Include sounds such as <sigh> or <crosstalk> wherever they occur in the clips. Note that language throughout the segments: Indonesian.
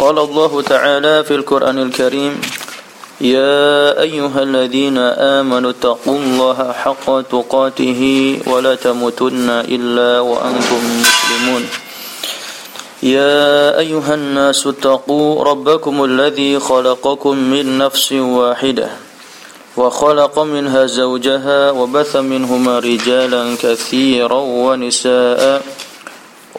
قال الله تعالى في القرآن الكريم يا أيها الذين آمنوا اتقوا الله حق تقاته ولا تموتن إلا وأنتم مسلمون. يا أيها الناس اتقوا ربكم الذي خلقكم من نفس واحدة وخلق منها زوجها وبث منهما رجالا كثيرا ونساء.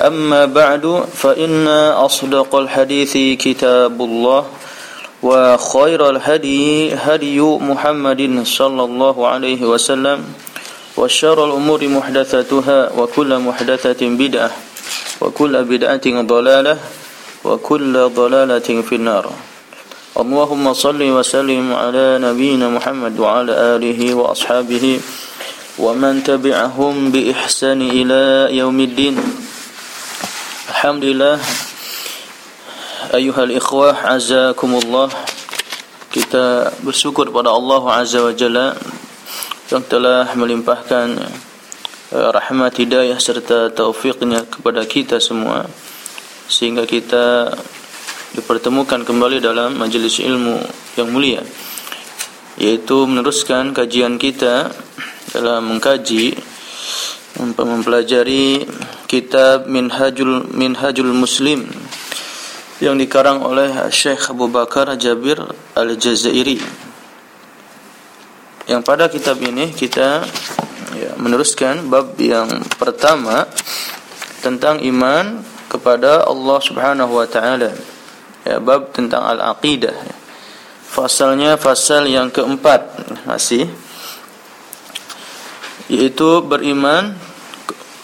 أما بعد فإن أصدق الحديث كتاب الله وخير الهدي هدي محمد صلى الله عليه وسلم وشر الأمور محدثاتها وكل محدثة بدعة وكل بدعة ضلالة وكل ضلالة في النار. اللهم صل وسلم على نبينا محمد وعلى آله وأصحابه ومن تبعهم بإحسان إلى يوم الدين. Alhamdulillah. Ayuhal ikhwah Azakumullah. Kita bersyukur pada Allah Azza wa Jalla Yang telah melimpahkan uh, Rahmat hidayah serta taufiknya kepada kita semua. Sehingga kita Dipertemukan kembali dalam majlis ilmu yang mulia Yaitu meneruskan kajian kita Dalam mengkaji Mempelajari kitab Minhajul Minhajul Muslim yang dikarang oleh Syekh Abu Bakar Jabir Al-Jazairi. Yang pada kitab ini kita ya, meneruskan bab yang pertama tentang iman kepada Allah Subhanahu wa taala. Ya, bab tentang al-aqidah. Fasalnya fasal yang keempat masih yaitu beriman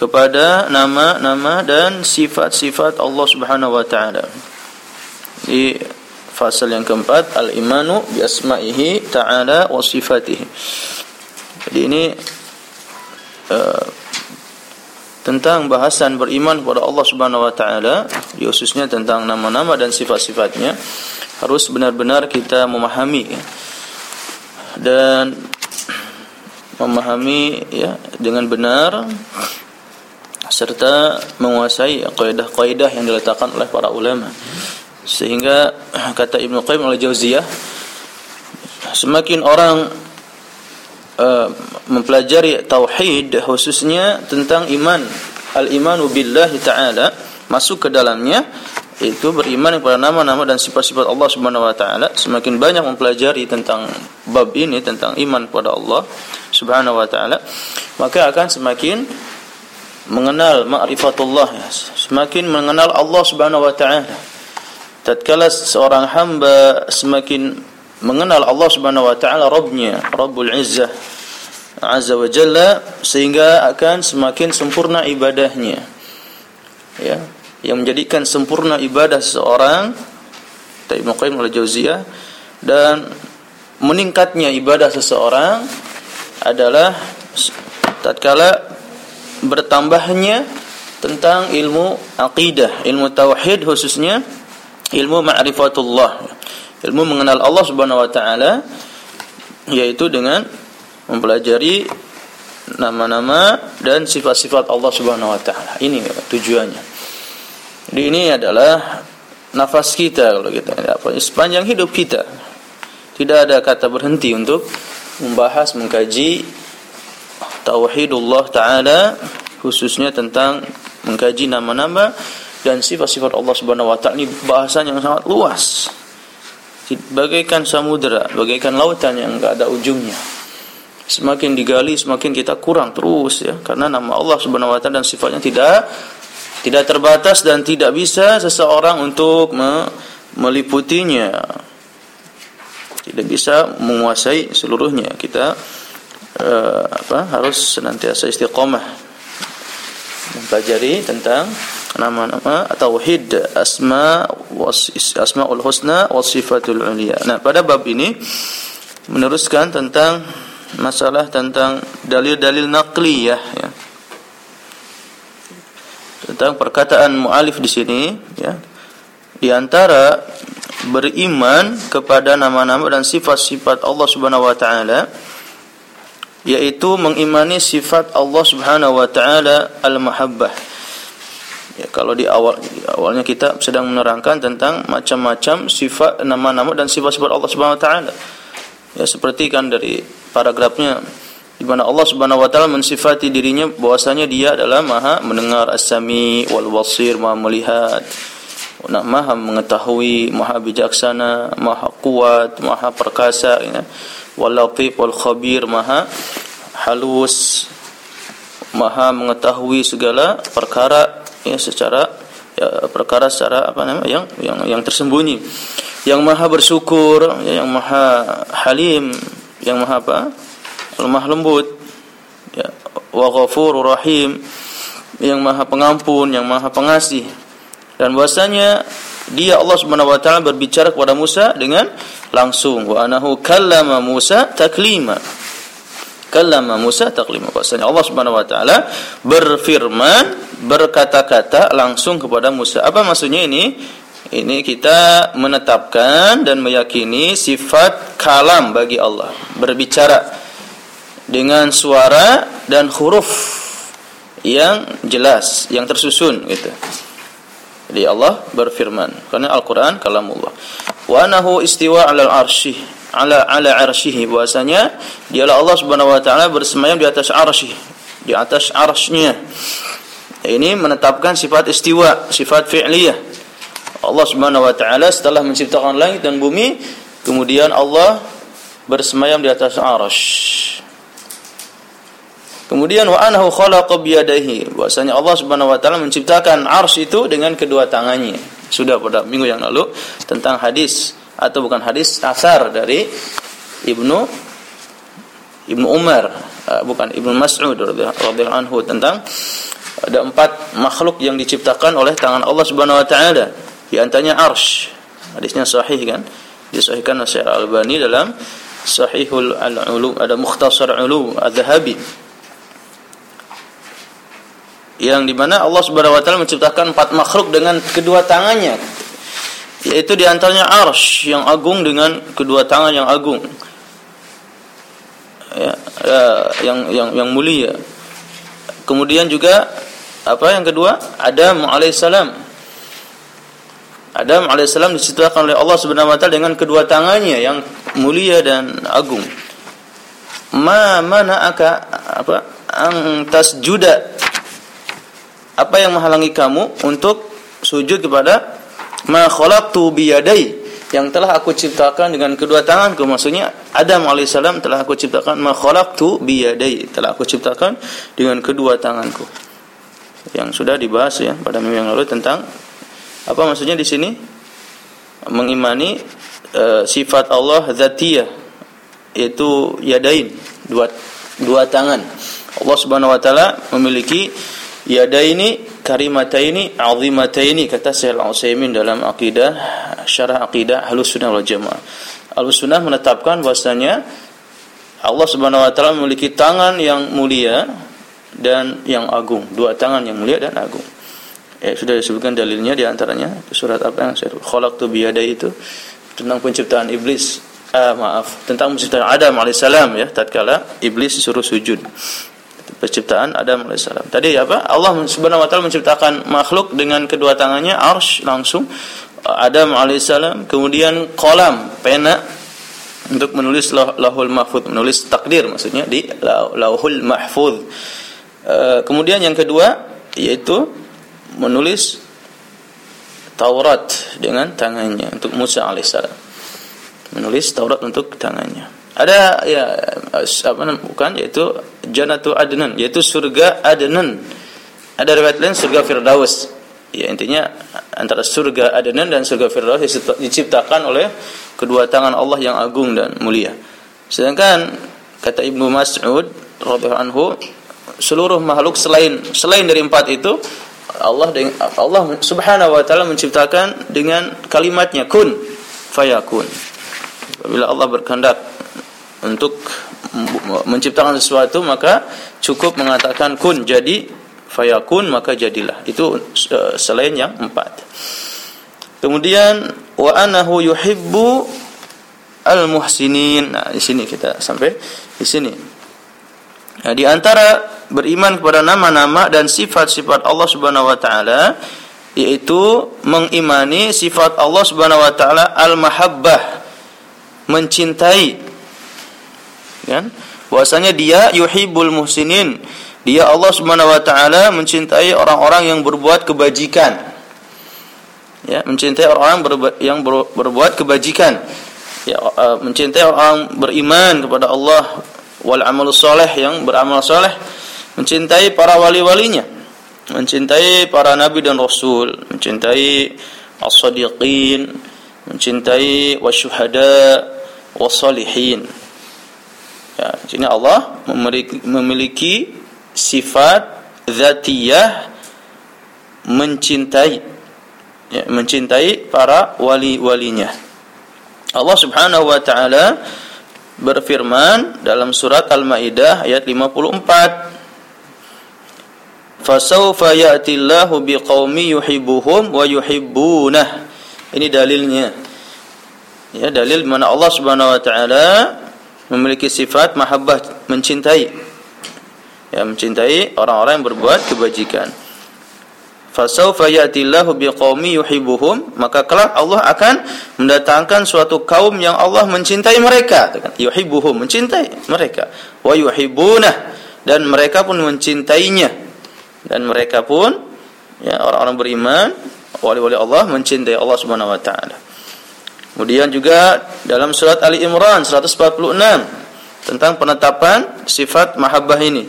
kepada nama-nama dan sifat-sifat Allah Subhanahu wa taala. Di fasal yang keempat al-imanu bi asma'ihi ta'ala wa sifatihi. Jadi ini uh, tentang bahasan beriman kepada Allah Subhanahu wa taala, khususnya tentang nama-nama dan sifat-sifatnya harus benar-benar kita memahami dan memahami ya dengan benar serta menguasai kaidah-kaidah yang diletakkan oleh para ulama. Sehingga kata Ibnu Qayyim al-Jauziyah semakin orang uh, mempelajari tauhid khususnya tentang iman al-imanu billahi taala masuk ke dalamnya itu beriman kepada nama-nama dan sifat-sifat Allah Subhanahu wa taala semakin banyak mempelajari tentang bab ini tentang iman kepada Allah Subhanahu wa taala maka akan semakin mengenal ma'rifatullah semakin mengenal Allah Subhanahu wa taala. Tatkala seorang hamba semakin mengenal Allah Subhanahu wa taala Rabbnya Rabbul Izzah Azza wa Jalla sehingga akan semakin sempurna ibadahnya. Ya yang menjadikan sempurna ibadah seseorang Ibnu Qayyim al-Jauziyah dan meningkatnya ibadah seseorang adalah tatkala bertambahnya tentang ilmu aqidah, ilmu tauhid khususnya ilmu ma'rifatullah. Ilmu mengenal Allah Subhanahu wa taala yaitu dengan mempelajari nama-nama dan sifat-sifat Allah Subhanahu wa taala. Ini tujuannya. Jadi ini adalah nafas kita kalau kita apa sepanjang hidup kita. Tidak ada kata berhenti untuk membahas mengkaji tauhidullah taala khususnya tentang mengkaji nama-nama dan sifat-sifat Allah Subhanahu wa taala ini bahasan yang sangat luas. Bagaikan samudera, bagaikan lautan yang enggak ada ujungnya. semakin digali semakin kita kurang terus ya karena nama Allah Subhanahu wa taala dan sifatnya tidak tidak terbatas dan tidak bisa seseorang untuk me meliputinya tidak bisa menguasai seluruhnya kita uh, apa harus senantiasa istiqomah mempelajari tentang nama-nama tauhid asma was asmaul husna was sifatul ulia nah pada bab ini meneruskan tentang masalah tentang dalil-dalil naqliyah ya. Tentang perkataan mualif di sini ya. Di antara beriman kepada nama-nama dan sifat-sifat Allah Subhanahu wa taala yaitu mengimani sifat Allah Subhanahu wa taala al-mahabbah. Ya, kalau di awal di awalnya kita sedang menerangkan tentang macam-macam sifat nama-nama dan sifat-sifat Allah Subhanahu wa taala. Ya seperti kan dari paragrafnya di mana Allah Subhanahu wa taala mensifati dirinya bahwasanya dia adalah Maha mendengar as-sami wal basir, Maha melihat, Maha mengetahui, Maha bijaksana, Maha kuat, Maha perkasa ya. Wal latif wal khabir, Maha halus, Maha mengetahui segala perkara ya secara ya, perkara secara apa namanya yang yang yang tersembunyi. Yang Maha bersyukur, ya, yang Maha halim, yang maha apa? Lemah lembut. Ya, wa ghafurur rahim, yang maha pengampun, yang maha pengasih. Dan bahwasanya dia Allah Subhanahu wa taala berbicara kepada Musa dengan langsung wa anahu kallama Musa taklima. Kallama Musa taklima. Bahwasanya Allah Subhanahu wa taala berfirman berkata-kata langsung kepada Musa. Apa maksudnya ini? Ini kita menetapkan dan meyakini sifat kalam bagi Allah, berbicara dengan suara dan huruf yang jelas, yang tersusun gitu. Jadi Allah berfirman, karena Al-Qur'an kalamullah. Wa anahu istiwa 'alal arsy, ala ala arsyihi bahwasanya dialah Allah Subhanahu wa taala bersemayam di atas arsy, di atas arsy-Nya. Ini menetapkan sifat istiwa, sifat fi'liyah Allah Subhanahu wa taala setelah menciptakan langit dan bumi, kemudian Allah bersemayam di atas arasy. Kemudian wa anahu khalaqa biyadaihi. Bahwasanya Allah Subhanahu wa taala menciptakan arsy itu dengan kedua tangannya. Sudah pada minggu yang lalu tentang hadis atau bukan hadis asar dari Ibnu Ibnu Umar, eh, bukan Ibnu Mas'ud radhiyallahu anhu tentang ada empat makhluk yang diciptakan oleh tangan Allah Subhanahu wa taala di antaranya arsh. Hadisnya sahih kan? Disahihkan oleh Syekh Al-Albani dalam Sahihul Al-Ulum, ada Mukhtasar Ulum Adz-Dzahabi. Yang di mana Allah Subhanahu wa taala menciptakan empat makhluk dengan kedua tangannya. Yaitu di antaranya arsh yang agung dengan kedua tangan yang agung. Ya, ya yang yang yang mulia. Kemudian juga apa yang kedua? Adam alaihissalam Adam alaihissalam diciptakan oleh Allah Subhanahu wa taala dengan kedua tangannya yang mulia dan agung. Ma mana aka apa? Ang tasjuda. Apa yang menghalangi kamu untuk sujud kepada ma khalaqtu biyadai yang telah aku ciptakan dengan kedua tanganku maksudnya Adam alaihissalam telah aku ciptakan ma khalaqtu biyadai telah aku ciptakan dengan kedua tanganku yang sudah dibahas ya pada minggu yang lalu tentang apa maksudnya di sini? Mengimani e, sifat Allah zatiyah yaitu yadain, dua dua tangan. Allah Subhanahu wa taala memiliki yadaini karimataini azimataini kata Syekh Al-Utsaimin dalam akidah syarah akidah Ahlussunnah wal Jamaah. Ahlussunnah menetapkan bahwasanya Allah Subhanahu wa taala memiliki tangan yang mulia dan yang agung, dua tangan yang mulia dan agung. Eh, sudah disebutkan dalilnya di antaranya surat apa yang saya khalaqtu biyadai itu tentang penciptaan iblis. Ah, maaf tentang penciptaan Adam alaihissalam ya tatkala iblis disuruh sujud penciptaan Adam alaihissalam tadi apa Allah subhanahu wa taala menciptakan makhluk dengan kedua tangannya arsh langsung Adam alaihissalam kemudian kolam pena untuk menulis lahul mahfud menulis takdir maksudnya di lauhul mahfud uh, kemudian yang kedua yaitu menulis Taurat dengan tangannya untuk Musa alaihissalam. Menulis Taurat untuk tangannya. Ada ya apa namanya bukan yaitu Jannatu Adnan yaitu surga Adnan. Ada riwayat lain surga Firdaus. Ya intinya antara surga Adnan dan surga Firdaus diciptakan oleh kedua tangan Allah yang agung dan mulia. Sedangkan kata Ibnu Mas'ud radhiyallahu anhu seluruh makhluk selain selain dari empat itu Allah Allah Subhanahu wa taala menciptakan dengan kalimatnya kun fayakun. Bila Allah berkehendak untuk menciptakan sesuatu maka cukup mengatakan kun jadi fayakun maka jadilah. Itu uh, selain yang empat. Kemudian wa anahu yuhibbu al-muhsinin. Nah, di sini kita sampai di sini. Nah, di antara beriman kepada nama-nama dan sifat-sifat Allah Subhanahu wa taala yaitu mengimani sifat Allah Subhanahu wa taala al-mahabbah mencintai kan? Bahwasanya dia yuhibbul muhsinin. Dia Allah Subhanahu wa taala mencintai orang-orang yang berbuat kebajikan. Ya mencintai orang-orang yang berbuat kebajikan. Ya uh, mencintai orang beriman kepada Allah wal amal soleh yang beramal soleh. Mencintai para wali-walinya, mencintai para nabi dan rasul, mencintai as-sadiqin, mencintai wasyuhada wasalihin. Ya, sini Allah memiliki, memiliki sifat zatiyah mencintai ya, mencintai para wali-walinya. Allah Subhanahu wa taala berfirman dalam surat Al-Maidah ayat 54 fasawfa ya'ti Allahu biqaumi yuhibbuhum wa yuhibbunah. Ini dalilnya. Ya, dalil mana Allah Subhanahu wa taala memiliki sifat mahabbah, mencintai. Ya, mencintai orang-orang yang berbuat kebajikan. Fasawfa ya'ti Allahu biqaumi yuhibbuhum, maka kelak Allah akan mendatangkan suatu kaum yang Allah mencintai mereka. Yuhibbuhum, mencintai mereka. Wa yuhibbunah dan mereka pun mencintainya dan mereka pun ya orang-orang beriman wali-wali Allah mencintai Allah Subhanahu wa taala. Kemudian juga dalam surat Ali Imran 146 tentang penetapan sifat mahabbah ini.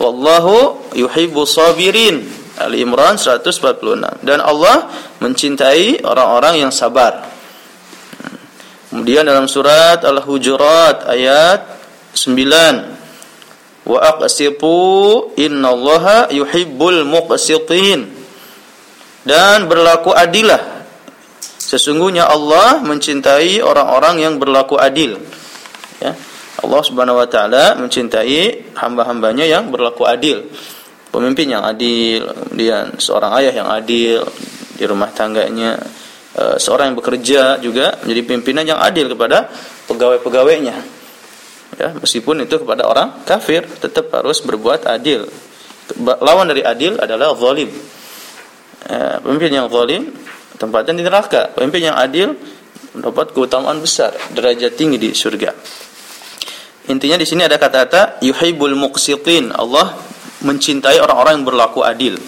Wallahu yuhibbu sabirin. Ali Imran 146 dan Allah mencintai orang-orang yang sabar. Kemudian dalam surat Al-Hujurat ayat 9 wa aqsitu innallaha yuhibbul muqsitin dan berlaku adilah sesungguhnya Allah mencintai orang-orang yang berlaku adil. Ya. Allah Subhanahu wa taala mencintai hamba-hambanya yang berlaku adil. Pemimpin yang adil kemudian seorang ayah yang adil di rumah tangganya eh, seorang yang bekerja juga menjadi pimpinan yang adil kepada pegawai-pegawainya. Ya meskipun itu kepada orang kafir tetap harus berbuat adil. Lawan dari adil adalah zalim. Ya, pemimpin yang zalim tempatnya di neraka. Pemimpin yang adil mendapat keutamaan besar derajat tinggi di surga. Intinya di sini ada kata-kata yuhibbul muqsitin. Allah mencintai orang-orang yang berlaku adil.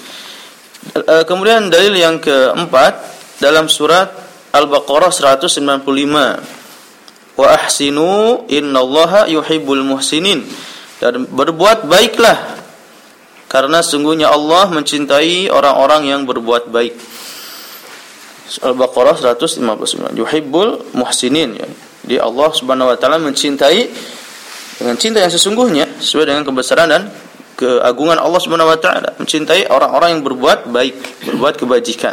E, kemudian dalil yang keempat dalam surat Al-Baqarah 195 wa ahsinu innallaha yuhibbul muhsinin. Dan berbuat baiklah karena sungguhnya Allah mencintai orang-orang yang berbuat baik Al-Baqarah 159 yuhibbul muhsinin ya. Jadi Allah Subhanahu wa taala mencintai dengan cinta yang sesungguhnya sesuai dengan kebesaran dan keagungan Allah Subhanahu wa taala. Mencintai orang-orang yang berbuat baik berbuat kebajikan.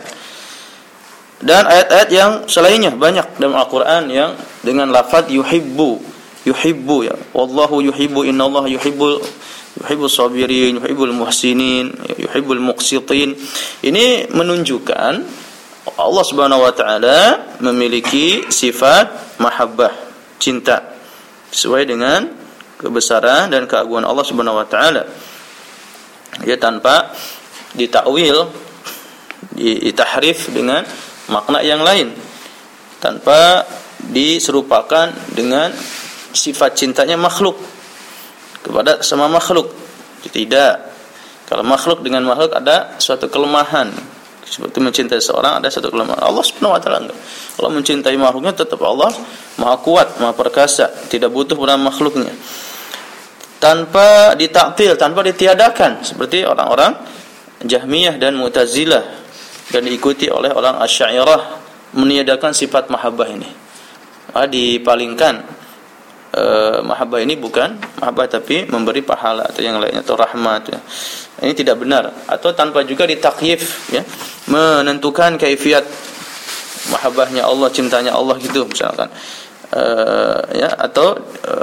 Dan ayat-ayat yang selainnya banyak dalam Al-Qur'an yang dengan lafaz yuhibbu yuhibbu ya. Wallahu yuhibbu innallaha yuhibbul yuhibbul sabirin yuhibbul muhsinin yuhibbul muqsitin. Ini menunjukkan Allah Subhanahu wa taala memiliki sifat mahabbah cinta sesuai dengan kebesaran dan keagungan Allah Subhanahu wa taala. Ya tanpa ditakwil ditahrif dengan makna yang lain tanpa diserupakan dengan sifat cintanya makhluk kepada sama makhluk. Tidak. Kalau makhluk dengan makhluk ada suatu kelemahan seperti mencintai seorang ada satu kelemahan Allah Subhanahu wa taala kalau mencintai makhluknya tetap Allah maha kuat, maha perkasa, tidak butuh pada makhluknya. Tanpa ditaktil, tanpa ditiadakan seperti orang-orang Jahmiyah dan Mu'tazilah dan diikuti oleh orang Asy'ariyah meniadakan sifat mahabbah ini. Dipalingkan e, mahabbah ini bukan mahabbah tapi memberi pahala atau yang lainnya atau rahmat ya. Ini tidak benar atau tanpa juga ditakyif ya, menentukan kaifiat mahabbahnya Allah, cintanya Allah gitu misalkan. E, ya atau e,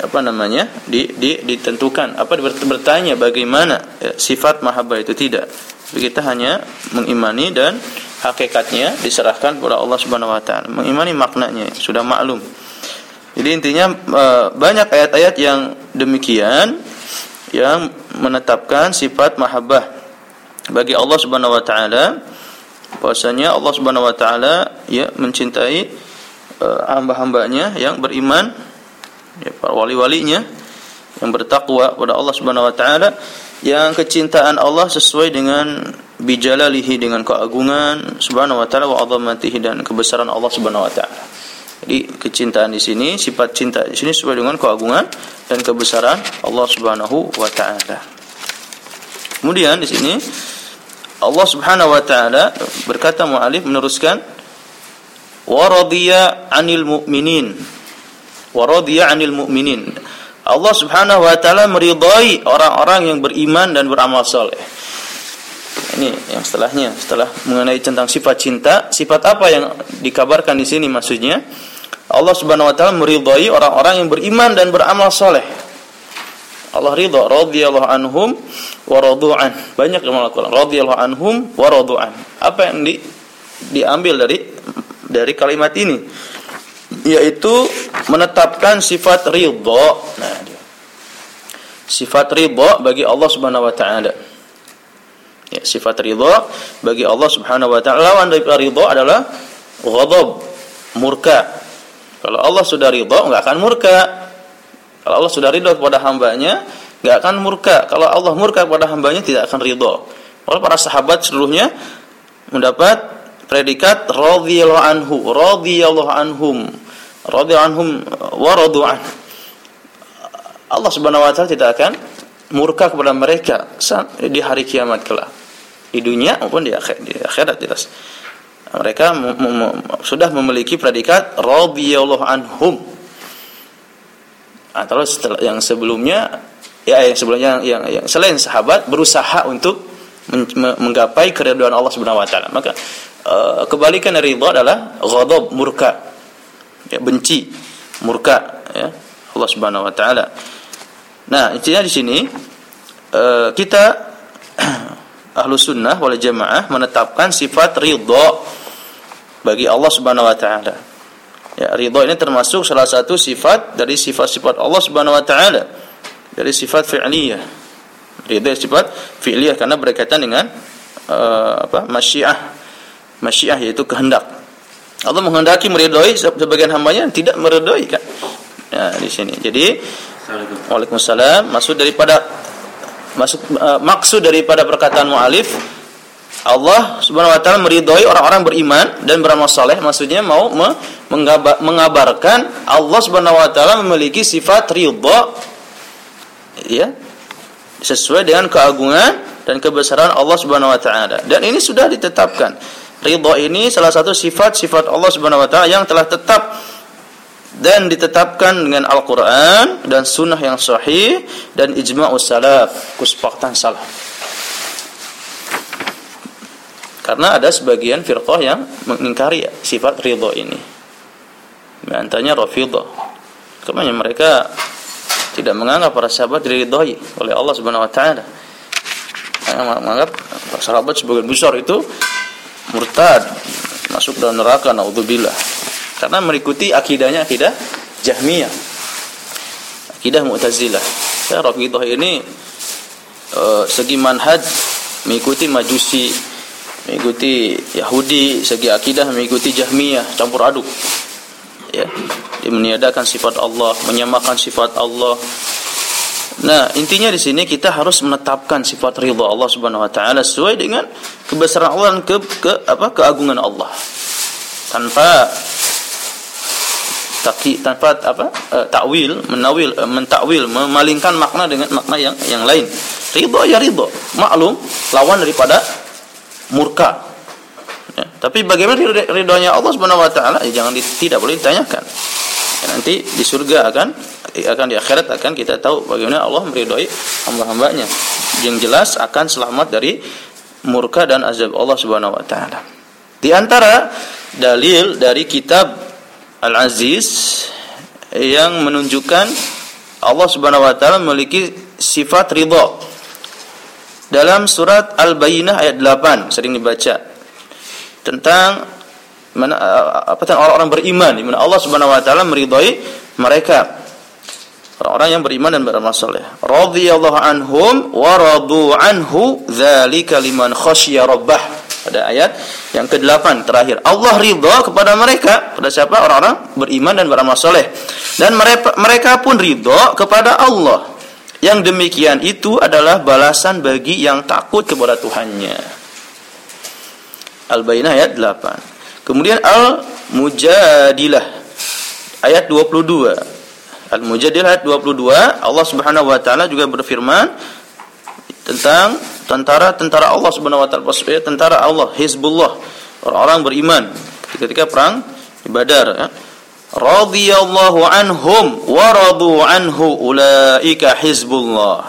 apa namanya? di, di ditentukan apa bertanya bagaimana ya, sifat mahabbah itu tidak. Kita hanya mengimani dan hakikatnya diserahkan kepada Allah Subhanahu wa taala. Mengimani maknanya sudah maklum. Jadi intinya e, banyak ayat-ayat yang demikian yang menetapkan sifat mahabbah bagi Allah Subhanahu wa taala bahwasanya Allah Subhanahu wa taala ya mencintai e, hamba-hambanya yang beriman ya para wali-walinya yang bertakwa kepada Allah Subhanahu wa taala yang kecintaan Allah sesuai dengan bijalalihi dengan keagungan Subhanahu wa taala wa azamatihi dan kebesaran Allah Subhanahu wa taala. Jadi kecintaan di sini sifat cinta di sini sesuai dengan keagungan dan kebesaran Allah Subhanahu wa taala. Kemudian di sini Allah Subhanahu wa taala berkata mualif meneruskan wa radiya 'anil mu'minin. Wa radiya 'anil mu'minin. Allah Subhanahu wa taala meridai orang-orang yang beriman dan beramal saleh. Ini yang setelahnya, setelah mengenai tentang sifat cinta, sifat apa yang dikabarkan di sini maksudnya? Allah Subhanahu wa taala meridhai orang-orang yang beriman dan beramal soleh. Allah ridha radhiyallahu anhum wa radu'an. Banyak yang melakukan radhiyallahu anhum wa radu'an. Apa yang di, diambil dari dari kalimat ini? Yaitu menetapkan sifat ridha. Nah, sifat ridha bagi Allah Subhanahu wa taala. Ya, sifat ridha bagi Allah Subhanahu wa taala lawan dari ridha adalah ghadab, murka. Kalau Allah sudah ridho nggak akan murka. Kalau Allah sudah ridho kepada hambanya, nggak akan murka. Kalau Allah murka kepada hambanya tidak akan ridho. Kalau para sahabat seluruhnya mendapat predikat radhiyallahu anhu, radhiyallahu anhum, radhiyallahu anhum wa an. Allah Subhanahu wa taala tidak akan murka kepada mereka di hari kiamat kelak. Di dunia maupun di di akhirat jelas. Mereka sudah memiliki predikat radhiyallahu anhum. Atau setelah yang sebelumnya ya yang sebelumnya yang, yang selain sahabat berusaha untuk menggapai keridhaan Allah Subhanahu wa taala. Maka uh, kebalikan dari ridha adalah ghadab murka. Ya benci murka ya Allah Subhanahu wa taala nah intinya di sini uh, kita <clears throat> ahlu sunnah wal jamaah menetapkan sifat ridha bagi Allah Subhanahu wa taala. Ya, ridha ini termasuk salah satu sifat dari sifat-sifat Allah Subhanahu wa taala. Dari sifat fi'liyah. Ridha sifat fi'liyah karena berkaitan dengan uh, apa? masyiah. Masyiah yaitu kehendak. Allah menghendaki meridhai sebagian hambanya tidak meridhai kan. Ya, di sini. Jadi Waalaikumsalam. Maksud daripada masuk uh, maksud daripada perkataan mualif Allah Subhanahu wa taala meridhoi orang-orang beriman dan beramal saleh, maksudnya mau mengabarkan Allah Subhanahu wa taala memiliki sifat ridha ya sesuai dengan keagungan dan kebesaran Allah Subhanahu wa taala. Dan ini sudah ditetapkan. Ridha ini salah satu sifat-sifat Allah Subhanahu wa taala yang telah tetap dan ditetapkan dengan Al-Qur'an dan sunnah yang sahih dan ijma'us salaf, kesepakatan salaf. Karena ada sebagian firqah yang mengingkari sifat ridho ini. Antaranya Rafidhah. Karena mereka tidak menganggap para sahabat diridhoi oleh Allah Subhanahu wa taala. Menganggap para sahabat sebagian besar itu murtad, masuk dalam neraka naudzubillah. Karena mengikuti akidahnya akidah Jahmiyah. Akidah Mu'tazilah. Ya, Rafidhah ini uh, segi manhaj mengikuti majusi mengikuti Yahudi segi akidah mengikuti Jahmiyah campur aduk ya dia meniadakan sifat Allah menyamakan sifat Allah nah intinya di sini kita harus menetapkan sifat ridha Allah Subhanahu wa taala sesuai dengan kebesaran Allah dan ke, ke apa keagungan Allah tanpa taki tanpa apa uh, takwil menawil uh, mentakwil memalingkan makna dengan makna yang yang lain. Ridho ya ridho. Maklum lawan daripada murka. Ya. tapi bagaimana ridhonya Allah Subhanahu wa taala? Ya, jangan di, tidak boleh ditanyakan. Ya, nanti di surga akan akan di akhirat akan kita tahu bagaimana Allah meridhoi hamba-hambanya. Yang jelas akan selamat dari murka dan azab Allah Subhanahu wa taala. Di antara dalil dari kitab Al-Aziz yang menunjukkan Allah Subhanahu wa taala memiliki sifat ridha. Dalam surat Al-Bayyinah ayat 8 sering dibaca tentang mana apa tentang orang-orang beriman di mana Allah Subhanahu wa taala meridhai mereka orang-orang yang beriman dan beramal saleh. Radhiyallahu anhum wa radu anhu dzalika liman khasyiya rabbah pada ayat yang ke-8 terakhir. Allah ridha kepada mereka, pada siapa? Orang-orang beriman dan beramal soleh. Dan mereka, mereka pun ridha kepada Allah. Yang demikian itu adalah balasan bagi yang takut kepada Tuhannya. Al-Bayyinah ayat 8. Kemudian Al-Mujadilah ayat 22. Al-Mujadilah ayat 22, Allah Subhanahu wa taala juga berfirman tentang tentara-tentara Allah Subhanahu wa taala, tentara Allah, Hizbullah, orang-orang beriman. Ketika perang di Badar ya. Radhiyallahu anhum wa radu anhu ulaika hizbullah.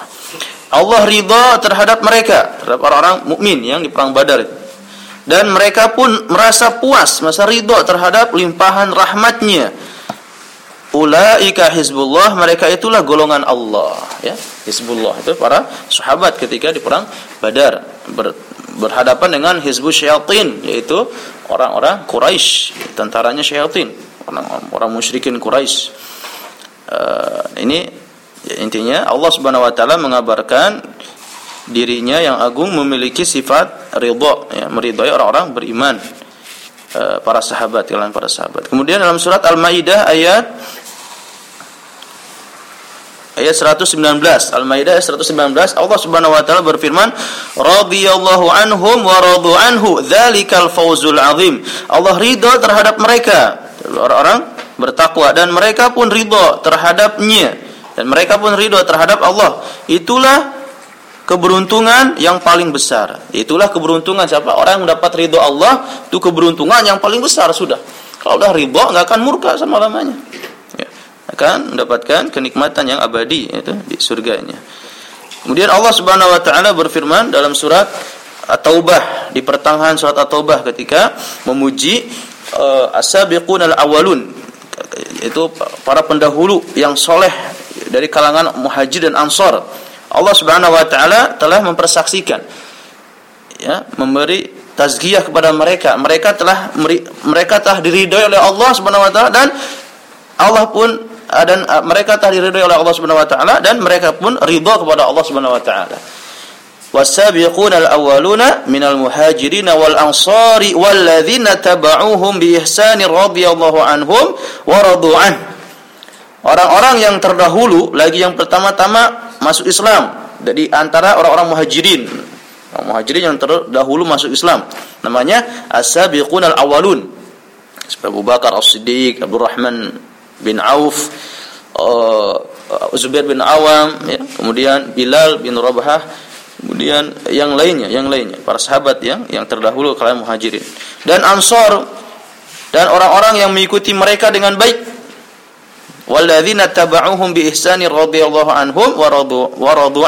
Allah ridha terhadap mereka, terhadap orang-orang mukmin yang di perang Badar. Dan mereka pun merasa puas, merasa ridha terhadap limpahan rahmatnya Ulaika hizbullah, mereka itulah golongan Allah, ya. Hizbullah itu para sahabat ketika di perang Badar ber, berhadapan dengan hizbus syaitin yaitu orang-orang Quraisy, tentaranya syaitin, orang orang musyrikin Quraisy. Uh, ini ya, intinya Allah Subhanahu wa taala mengabarkan dirinya yang agung memiliki sifat ridha, ya, meridhai orang-orang beriman. Uh, para sahabat, kalangan para sahabat. Kemudian dalam surat Al-Maidah ayat ayat 119 Al-Maidah ayat 119 Allah Subhanahu wa taala berfirman radhiyallahu anhum wa radu anhu dzalikal fawzul azim. Allah ridha terhadap mereka. Orang-orang bertakwa dan mereka pun ridha terhadapnya. Dan mereka pun ridha terhadap Allah. Itulah keberuntungan yang paling besar. Itulah keberuntungan. Siapa orang yang mendapat ridha Allah itu keberuntungan yang paling besar. Sudah. Kalau udah ridha nggak akan murka sama lamanya akan mendapatkan kenikmatan yang abadi yaitu di surganya. Kemudian Allah Subhanahu wa taala berfirman dalam surat At-Taubah di pertengahan surat At-Taubah ketika memuji uh, as-sabiqun al-awwalun yaitu para pendahulu yang soleh dari kalangan muhajir dan ansor. Allah Subhanahu wa taala telah mempersaksikan ya, memberi tazkiyah kepada mereka. Mereka telah mereka telah diridhoi oleh Allah Subhanahu wa taala dan Allah pun dan uh, mereka telah diridhai oleh Allah Subhanahu wa taala dan mereka pun ridha kepada Allah Subhanahu wa taala. Al-awwaluna minal muhajirin wal ansari walladzina tabauhum bi ihsanin radhiyallahu anhum radu an. Orang-orang yang terdahulu lagi yang pertama-tama masuk Islam dari antara orang-orang muhajirin. Orang muhajirin yang terdahulu masuk Islam namanya as-sabiqun al-awwalun. Seperti Abu Bakar As-Siddiq, Abdurrahman bin Auf, uh, Zubair bin Awam, ya, kemudian Bilal bin Rabah, kemudian yang lainnya, yang lainnya, para sahabat yang yang terdahulu kalian muhajirin dan Ansor dan orang-orang yang mengikuti mereka dengan baik. Walladzina taba'uhum bi ihsani radhiyallahu anhum wa radu.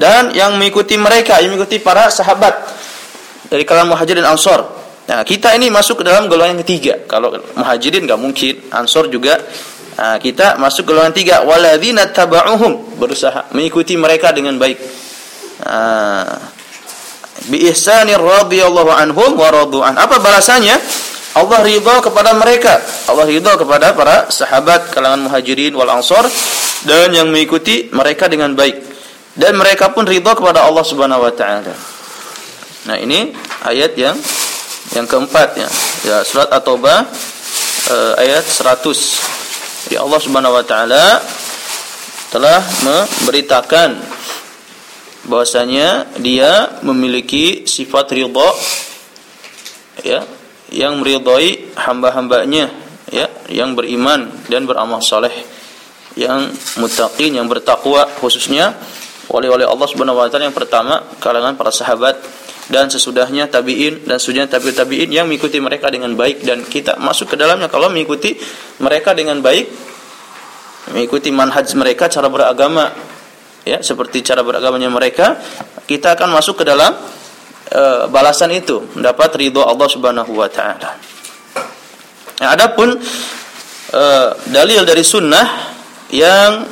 Dan yang mengikuti mereka, yang mengikuti para sahabat dari kalangan muhajirin Ansor Nah, kita ini masuk ke dalam golongan yang ketiga. Kalau muhajirin nggak mungkin, ansor juga. Nah, kita masuk golongan tiga. Waladzina taba'uhum berusaha mengikuti mereka dengan baik. Nah, bi ihsani radhiyallahu anhum wa radu'an. Apa balasannya? Allah ridha kepada mereka. Allah ridha kepada para sahabat kalangan muhajirin wal ansor dan yang mengikuti mereka dengan baik. Dan mereka pun ridha kepada Allah Subhanahu wa taala. Nah, ini ayat yang yang keempat ya, ya surat At-Taubah uh, ayat 100. Ya Allah Subhanahu wa taala telah memberitakan bahwasanya dia memiliki sifat ridha ya yang meridhai hamba-hambanya ya yang beriman dan beramal soleh yang muttaqin yang bertakwa khususnya oleh-oleh Allah Subhanahu wa taala yang pertama kalangan para sahabat dan sesudahnya tabi'in dan sesudahnya tabi'ut tabi'in yang mengikuti mereka dengan baik dan kita masuk ke dalamnya kalau mengikuti mereka dengan baik mengikuti manhaj mereka cara beragama ya seperti cara beragamanya mereka kita akan masuk ke dalam e, balasan itu mendapat ridho Allah Subhanahu wa taala. Nah, adapun e, dalil dari sunnah yang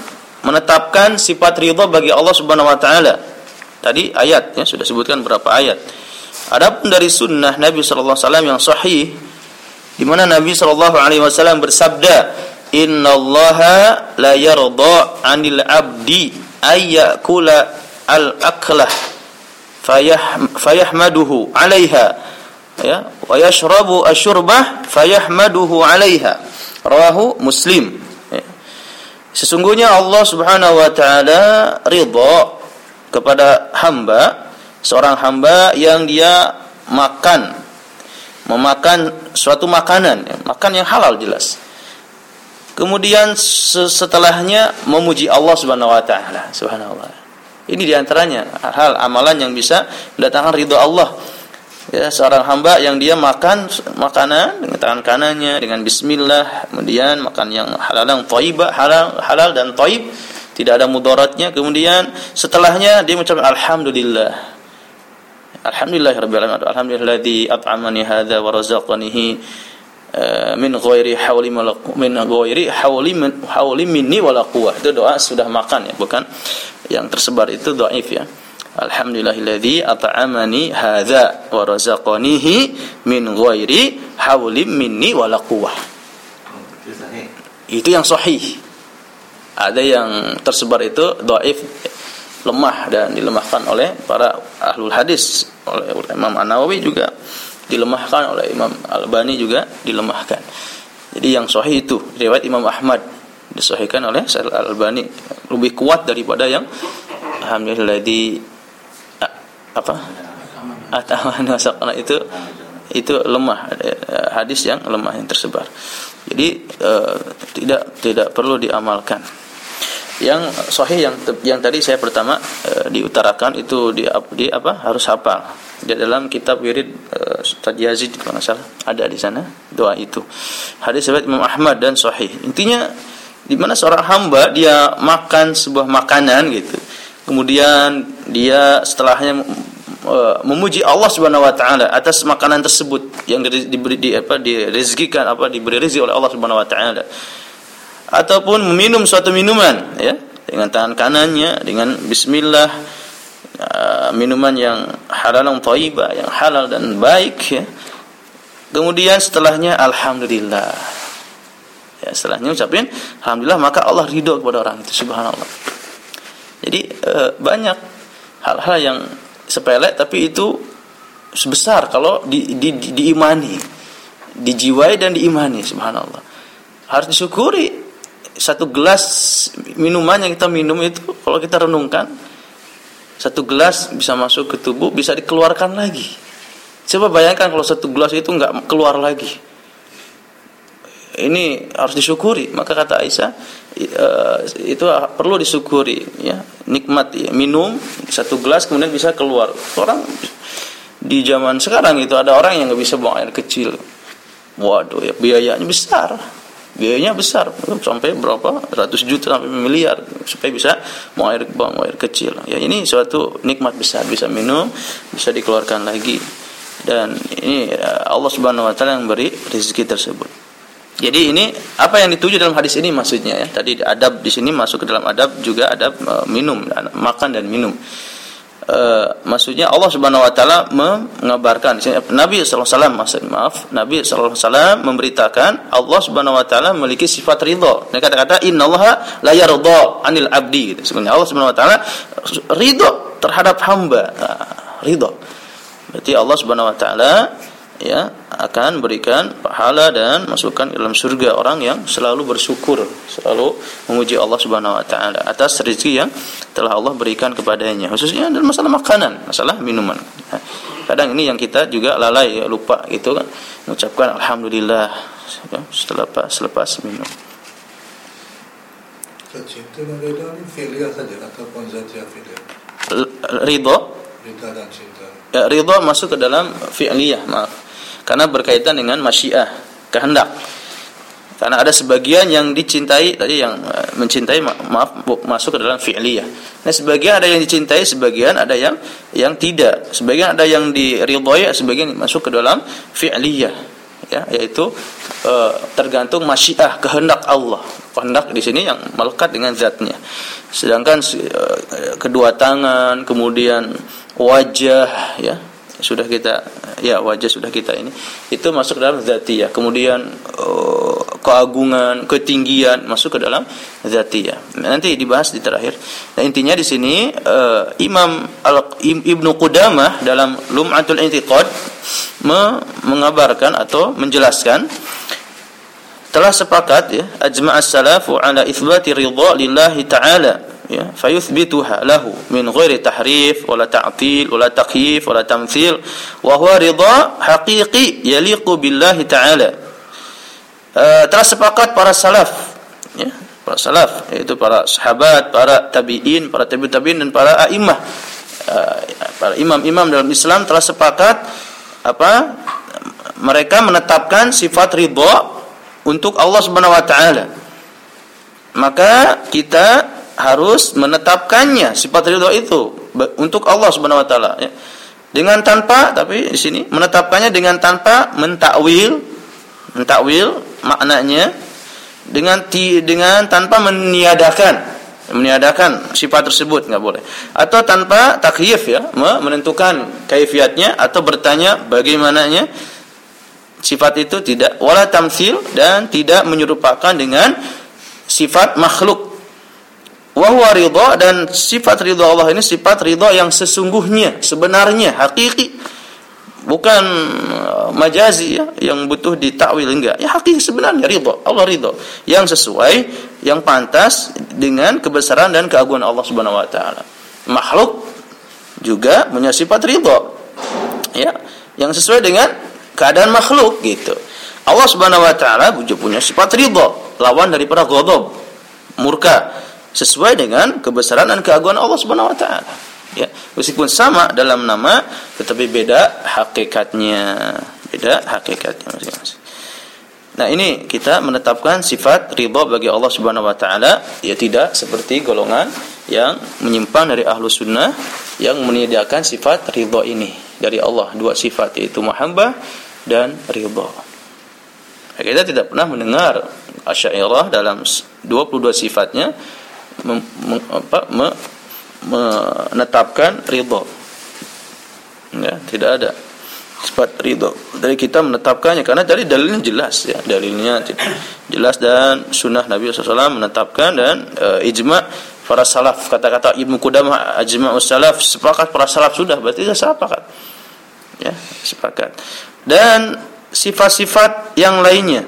menetapkan sifat ridho bagi Allah Subhanahu wa taala Tadi ayat ya sudah sebutkan berapa ayat. Adapun dari sunnah Nabi sallallahu alaihi wasallam yang sahih di mana Nabi sallallahu alaihi wasallam bersabda, "Innallaha la yarda 'anil 'abdi ayyakula al-aklah fayah fayahmaduhu 'alaiha." Ya, wa yashrabu asyurbah fayahmaduhu 'alaiha. Rawahu Muslim. Ya. Sesungguhnya Allah Subhanahu wa taala ridha kepada hamba seorang hamba yang dia makan memakan suatu makanan ya, makan yang halal jelas. Kemudian setelahnya memuji Allah Subhanahu wa taala subhanallah. Ini di antaranya hal amalan yang bisa mendatangkan ridho Allah. Ya seorang hamba yang dia makan makanan dengan tangan kanannya dengan bismillah kemudian makan yang halal yang thayyibah halal halal dan thayyib tidak ada mudaratnya. Kemudian setelahnya dia mengucapkan alhamdulillah. Alhamdulillahirabbil alamin. Alhamdulilladzi at'amani hadza wa razaqanihi eh, min ghairi hauli min ghairi hauli min hauli minni wala quwwah. Itu doa sudah makan ya bukan yang tersebar itu dhaif ya. Alhamdulillahilladzi at'amani hadza wa razaqanihi min ghairi hauli minni wala quwwah. Itu yang sahih ada yang tersebar itu dhaif lemah dan dilemahkan oleh para ahlul hadis oleh Imam An-Nawawi juga dilemahkan oleh Imam Al-Albani juga dilemahkan. Jadi yang sahih itu riwayat Imam Ahmad disahihkan oleh Al-Albani lebih kuat daripada yang alhamdulillah di apa? Ataman itu itu lemah hadis yang lemah yang tersebar. Jadi uh, tidak tidak perlu diamalkan yang sahih yang yang tadi saya pertama e, diutarakan itu di, di apa? Harus hafal. Di dalam kitab wirid e, Yazid kalau nggak salah ada di sana doa itu. Hadis riwayat Imam Ahmad dan sahih. Intinya di mana seorang hamba dia makan sebuah makanan gitu. Kemudian dia setelahnya e, memuji Allah Subhanahu wa taala atas makanan tersebut yang diberi di apa direzekikan apa diberi rezeki oleh Allah Subhanahu wa taala ataupun meminum suatu minuman ya dengan tangan kanannya dengan bismillah uh, minuman yang halal yang thayyibah yang halal dan baik ya. Kemudian setelahnya alhamdulillah. Ya setelahnya ucapin alhamdulillah maka Allah ridho kepada orang itu subhanallah. Jadi uh, banyak hal-hal yang sepele tapi itu sebesar kalau di, di, di, diimani dijiwai dan diimani subhanallah. Harus disyukuri satu gelas minuman yang kita minum itu kalau kita renungkan satu gelas bisa masuk ke tubuh bisa dikeluarkan lagi. Coba bayangkan kalau satu gelas itu nggak keluar lagi. Ini harus disyukuri. Maka kata Aisyah eh, itu perlu disyukuri ya. Nikmat ya. minum satu gelas kemudian bisa keluar. Orang di zaman sekarang itu ada orang yang nggak bisa buang air kecil. Waduh ya biayanya besar biayanya besar sampai berapa? Ratus juta sampai miliar supaya bisa mau air buang air kecil. Ya ini suatu nikmat besar bisa minum bisa dikeluarkan lagi. Dan ini ya, Allah Subhanahu wa taala yang beri rezeki tersebut. Jadi ini apa yang dituju dalam hadis ini maksudnya ya? Tadi adab di sini masuk ke dalam adab juga adab uh, minum makan dan minum Uh, maksudnya Allah Subhanahu wa taala mengabarkan Nabi sallallahu alaihi wasallam maaf Nabi sallallahu alaihi wasallam memberitakan Allah Subhanahu wa taala memiliki sifat ridha. Dia kata-kata innallaha la yarda 'anil 'abdi gitu. Sebenarnya Allah Subhanahu wa taala ridha terhadap hamba. Nah, ridha. Berarti Allah Subhanahu wa taala ya akan berikan pahala dan masukkan dalam surga orang yang selalu bersyukur, selalu memuji Allah Subhanahu wa taala atas rezeki yang telah Allah berikan kepadanya, khususnya dalam masalah makanan, masalah minuman. Nah, kadang ini yang kita juga lalai ya, lupa gitu kan, mengucapkan alhamdulillah ya, setelah selepas minum. Ridho. Cinta. Ya, ridho masuk ke dalam fi'liyah, maaf. Karena berkaitan dengan masyiah, kehendak. Karena ada sebagian yang dicintai tadi yang uh, mencintai maaf masuk ke dalam fi'liyah. Nah, sebagian ada yang dicintai, sebagian ada yang yang tidak. Sebagian ada yang diridhoi, sebagian masuk ke dalam fi'liyah. Ya, yaitu uh, tergantung masyiah kehendak Allah. Kehendak di sini yang melekat dengan zatnya. Sedangkan uh, kedua tangan, kemudian wajah ya, sudah kita ya wajah sudah kita ini itu masuk dalam zatiyah. Kemudian uh, keagungan ketinggian masuk ke dalam zatiyah. Nanti dibahas di terakhir. Nah intinya di sini uh, Imam Al Ibnu Qudamah dalam Lum'atul Intiqad me mengabarkan atau menjelaskan telah sepakat ya ajma'as salafu ala itsbati ridha lillahi ta'ala ya fayuthbituha lahu min ghairi tahrif wala ta'til wala takyif wala tamthil wa huwa ridha haqiqi yaliqu billahi ta'ala. Uh, telah sepakat para salaf ya para salaf yaitu para sahabat para tabi'in para tabi'ut tabi'in dan para a'immah uh, para imam-imam dalam Islam telah sepakat apa mereka menetapkan sifat ridha untuk Allah Subhanahu wa taala. Maka kita harus menetapkannya sifat ridho itu untuk Allah Subhanahu wa taala ya. Dengan tanpa tapi di sini menetapkannya dengan tanpa mentakwil mentakwil maknanya dengan ti, dengan tanpa meniadakan meniadakan sifat tersebut nggak boleh atau tanpa takyif ya menentukan kaifiatnya atau bertanya bagaimananya sifat itu tidak wala tamsil dan tidak menyerupakan dengan sifat makhluk Wahwa ridha dan sifat ridha Allah ini sifat ridha yang sesungguhnya, sebenarnya, hakiki. Bukan uh, majazi ya, yang butuh ditakwil enggak. Ya hakiki sebenarnya ridha, Allah ridha yang sesuai, yang pantas dengan kebesaran dan keagungan Allah Subhanahu wa taala. Makhluk juga punya sifat ridha. Ya, yang sesuai dengan keadaan makhluk gitu. Allah Subhanahu wa taala punya sifat ridha, lawan daripada ghadab, murka sesuai dengan kebesaran dan keagungan Allah Subhanahu wa taala. Ya, meskipun sama dalam nama tetapi beda hakikatnya. Beda hakikatnya masing-masing. Nah, ini kita menetapkan sifat ridha bagi Allah Subhanahu wa taala ya tidak seperti golongan yang menyimpang dari ahlu sunnah yang menyediakan sifat ridha ini dari Allah dua sifat yaitu mahabbah dan ridha. Kita tidak pernah mendengar Asy'ariyah dalam 22 sifatnya mem, mem, apa, me, menetapkan ridho. Ya, tidak ada sifat ridho. Dari kita menetapkannya karena dari dalilnya jelas ya, dalilnya jelas dan sunnah Nabi SAW menetapkan dan e, ijma para salaf kata-kata Ibnu Qudamah ajma salaf sepakat para salaf sudah berarti sudah sepakat. Ya, sepakat. Dan sifat-sifat yang lainnya,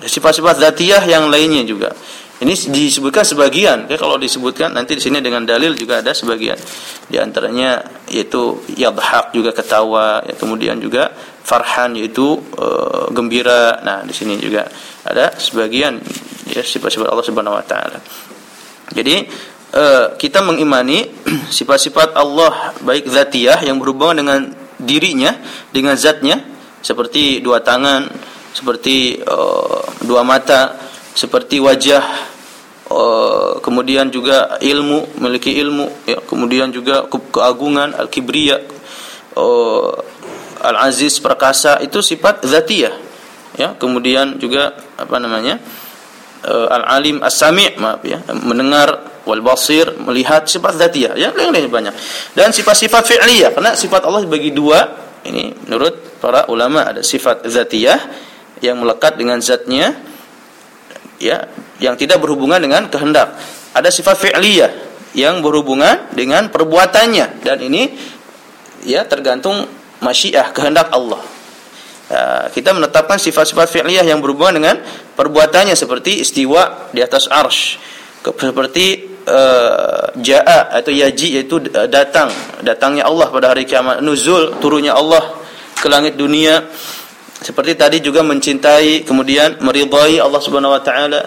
sifat-sifat zatiyah yang lainnya juga ini disebutkan sebagian. Ya, kalau disebutkan nanti di sini dengan dalil juga ada sebagian. Di antaranya yaitu yadhak juga ketawa, ya, kemudian juga farhan yaitu e, gembira. Nah, di sini juga ada sebagian ya sifat-sifat Allah Subhanahu wa taala. Jadi e, kita mengimani <clears throat> sifat-sifat Allah baik zatiyah yang berhubungan dengan dirinya, dengan zatnya seperti dua tangan, seperti e, dua mata, seperti wajah uh, kemudian juga ilmu memiliki ilmu ya kemudian juga ke keagungan al-kibriya uh, al-aziz perkasa itu sifat zatiyah ya. Kemudian juga apa namanya uh, al-alim as-sami' maaf ya mendengar wal basir melihat sifat zatiyah ya yang lain banyak. Dan sifat-sifat fi'liyah karena sifat Allah bagi dua ini menurut para ulama ada sifat zatiyah yang melekat dengan zatnya ya yang tidak berhubungan dengan kehendak. Ada sifat fi'liyah yang berhubungan dengan perbuatannya dan ini ya tergantung masyiah kehendak Allah. Ya, kita menetapkan sifat-sifat fi'liyah yang berhubungan dengan perbuatannya seperti istiwa di atas arsh seperti uh, jaa atau yaji yaitu datang datangnya Allah pada hari kiamat nuzul turunnya Allah ke langit dunia Seperti tadi juga mencintai, kemudian meridhai Allah Subhanahu wa taala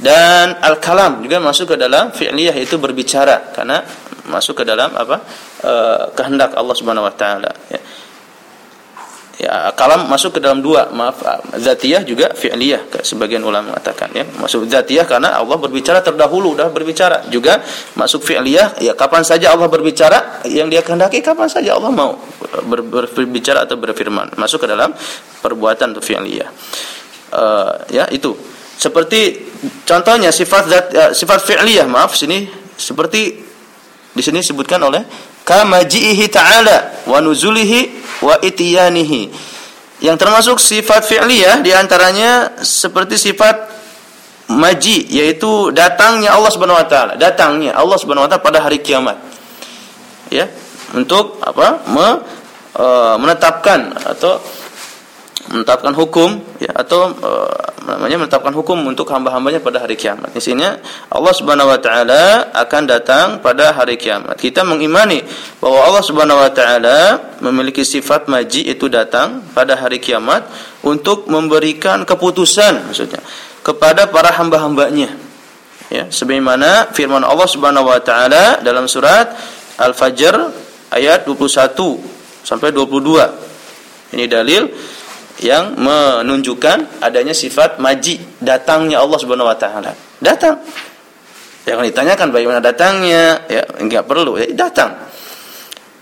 dan al-kalam juga masuk ke dalam fi'liyah itu berbicara karena masuk ke dalam apa? E, kehendak Allah Subhanahu wa taala ya. Ya, kalam masuk ke dalam dua, maaf, zatiyah juga fi'liyah sebagian ulama mengatakan ya. Masuk zatiyah karena Allah berbicara terdahulu dah berbicara. Juga masuk fi'liyah ya kapan saja Allah berbicara yang dia kehendaki kapan saja Allah mau ber, berbicara atau berfirman. Masuk ke dalam perbuatan itu fi'liyah. Uh, ya itu. Seperti contohnya sifat zat, uh, sifat fi'liyah, maaf sini seperti di sini disebutkan oleh kama ji'ihi ta'ala wa nuzulihi wa itiyanihi. Yang termasuk sifat fi'liyah di antaranya seperti sifat maji yaitu datangnya Allah Subhanahu wa taala, datangnya Allah Subhanahu wa taala pada hari kiamat. Ya, untuk apa? Me, e, menetapkan atau menetapkan hukum ya atau e, namanya menetapkan hukum untuk hamba-hambanya pada hari kiamat. Di sini Allah Subhanahu wa taala akan datang pada hari kiamat. Kita mengimani bahwa Allah Subhanahu wa taala memiliki sifat maji itu datang pada hari kiamat untuk memberikan keputusan maksudnya kepada para hamba-hambanya. Ya, sebagaimana firman Allah Subhanahu wa taala dalam surat Al-Fajr ayat 21 sampai 22. Ini dalil yang menunjukkan adanya sifat maji datangnya Allah Subhanahu wa taala. Datang. Jangan ditanyakan bagaimana datangnya, ya enggak perlu, ya datang.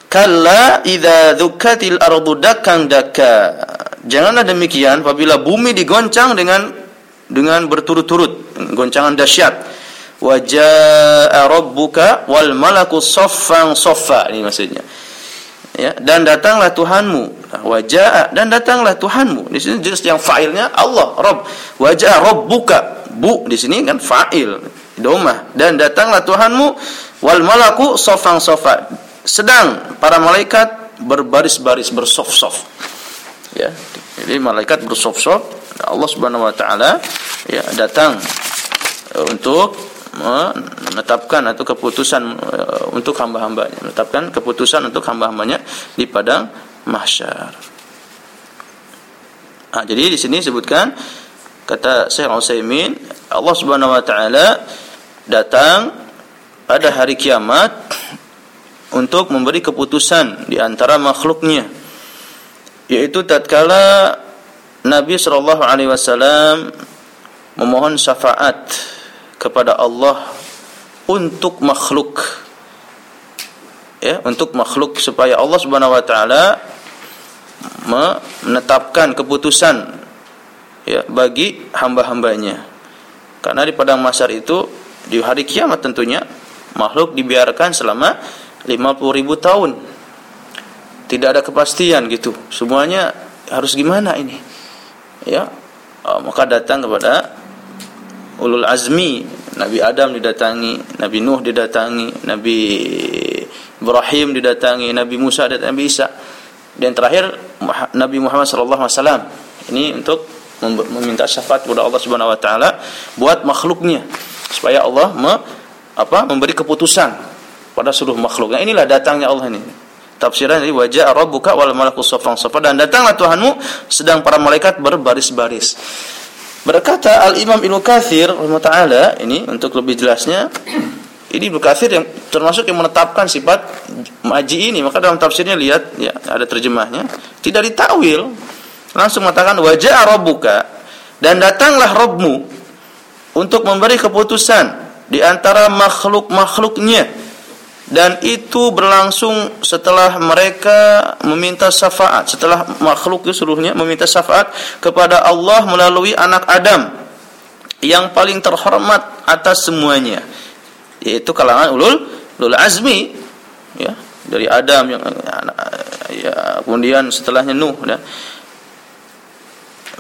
Kalla idza dzukkatil ardu dakkan dakka. Janganlah demikian apabila bumi digoncang dengan dengan berturut-turut, goncangan dahsyat. Wajaa rabbuka wal malaku saffan saffa. Ini maksudnya ya dan datanglah Tuhanmu. Wajah dan datanglah Tuhanmu. Di sini jelas yang fa'ilnya Allah Rabb. Wajah rabbuka. Bu di sini kan fa'il domah dan datanglah Tuhanmu wal malaku sofang sofa sedang para malaikat berbaris-baris bersof-sof. Ya jadi malaikat bersof-sof. Allah Subhanahu wa taala ya datang eh, untuk menetapkan atau keputusan uh, untuk hamba-hambanya, menetapkan keputusan untuk hamba-hambanya di padang mahsyar. Nah, jadi di sini disebutkan kata Syekh Utsaimin, Allah Subhanahu wa taala datang pada hari kiamat untuk memberi keputusan di antara makhluknya yaitu tatkala Nabi sallallahu alaihi wasallam memohon syafaat kepada Allah untuk makhluk. Ya untuk makhluk supaya Allah Subhanahu wa taala menetapkan keputusan ya bagi hamba-hambanya. Karena di padang mahsyar itu di hari kiamat tentunya makhluk dibiarkan selama 50 ribu tahun. Tidak ada kepastian gitu. Semuanya harus gimana ini? Ya maka datang kepada ulul azmi Nabi Adam didatangi Nabi Nuh didatangi Nabi Ibrahim didatangi Nabi Musa dan Nabi Isa dan terakhir Nabi Muhammad sallallahu alaihi wasallam ini untuk meminta syafaat kepada Allah Subhanahu wa taala buat makhluknya supaya Allah me, apa memberi keputusan pada seluruh makhluk. Nah, inilah datangnya Allah ini. Tafsiran dari wajah rabbuka wal malaku saffa dan datanglah Tuhanmu sedang para malaikat berbaris-baris. Berkata Al-Imam Ibnu Katsir taala ini untuk lebih jelasnya ini Ibnu Katsir yang termasuk yang menetapkan sifat maji ini. Maka dalam tafsirnya lihat ya ada terjemahnya. Tidak ditawil langsung mengatakan wajah rabbuka dan datanglah Rabbmu untuk memberi keputusan di antara makhluk-makhluknya dan itu berlangsung setelah mereka meminta syafaat setelah makhluk seluruhnya meminta syafaat kepada Allah melalui anak Adam yang paling terhormat atas semuanya yaitu kalangan ulul ulul azmi ya dari Adam yang ya, kemudian setelahnya Nuh ya.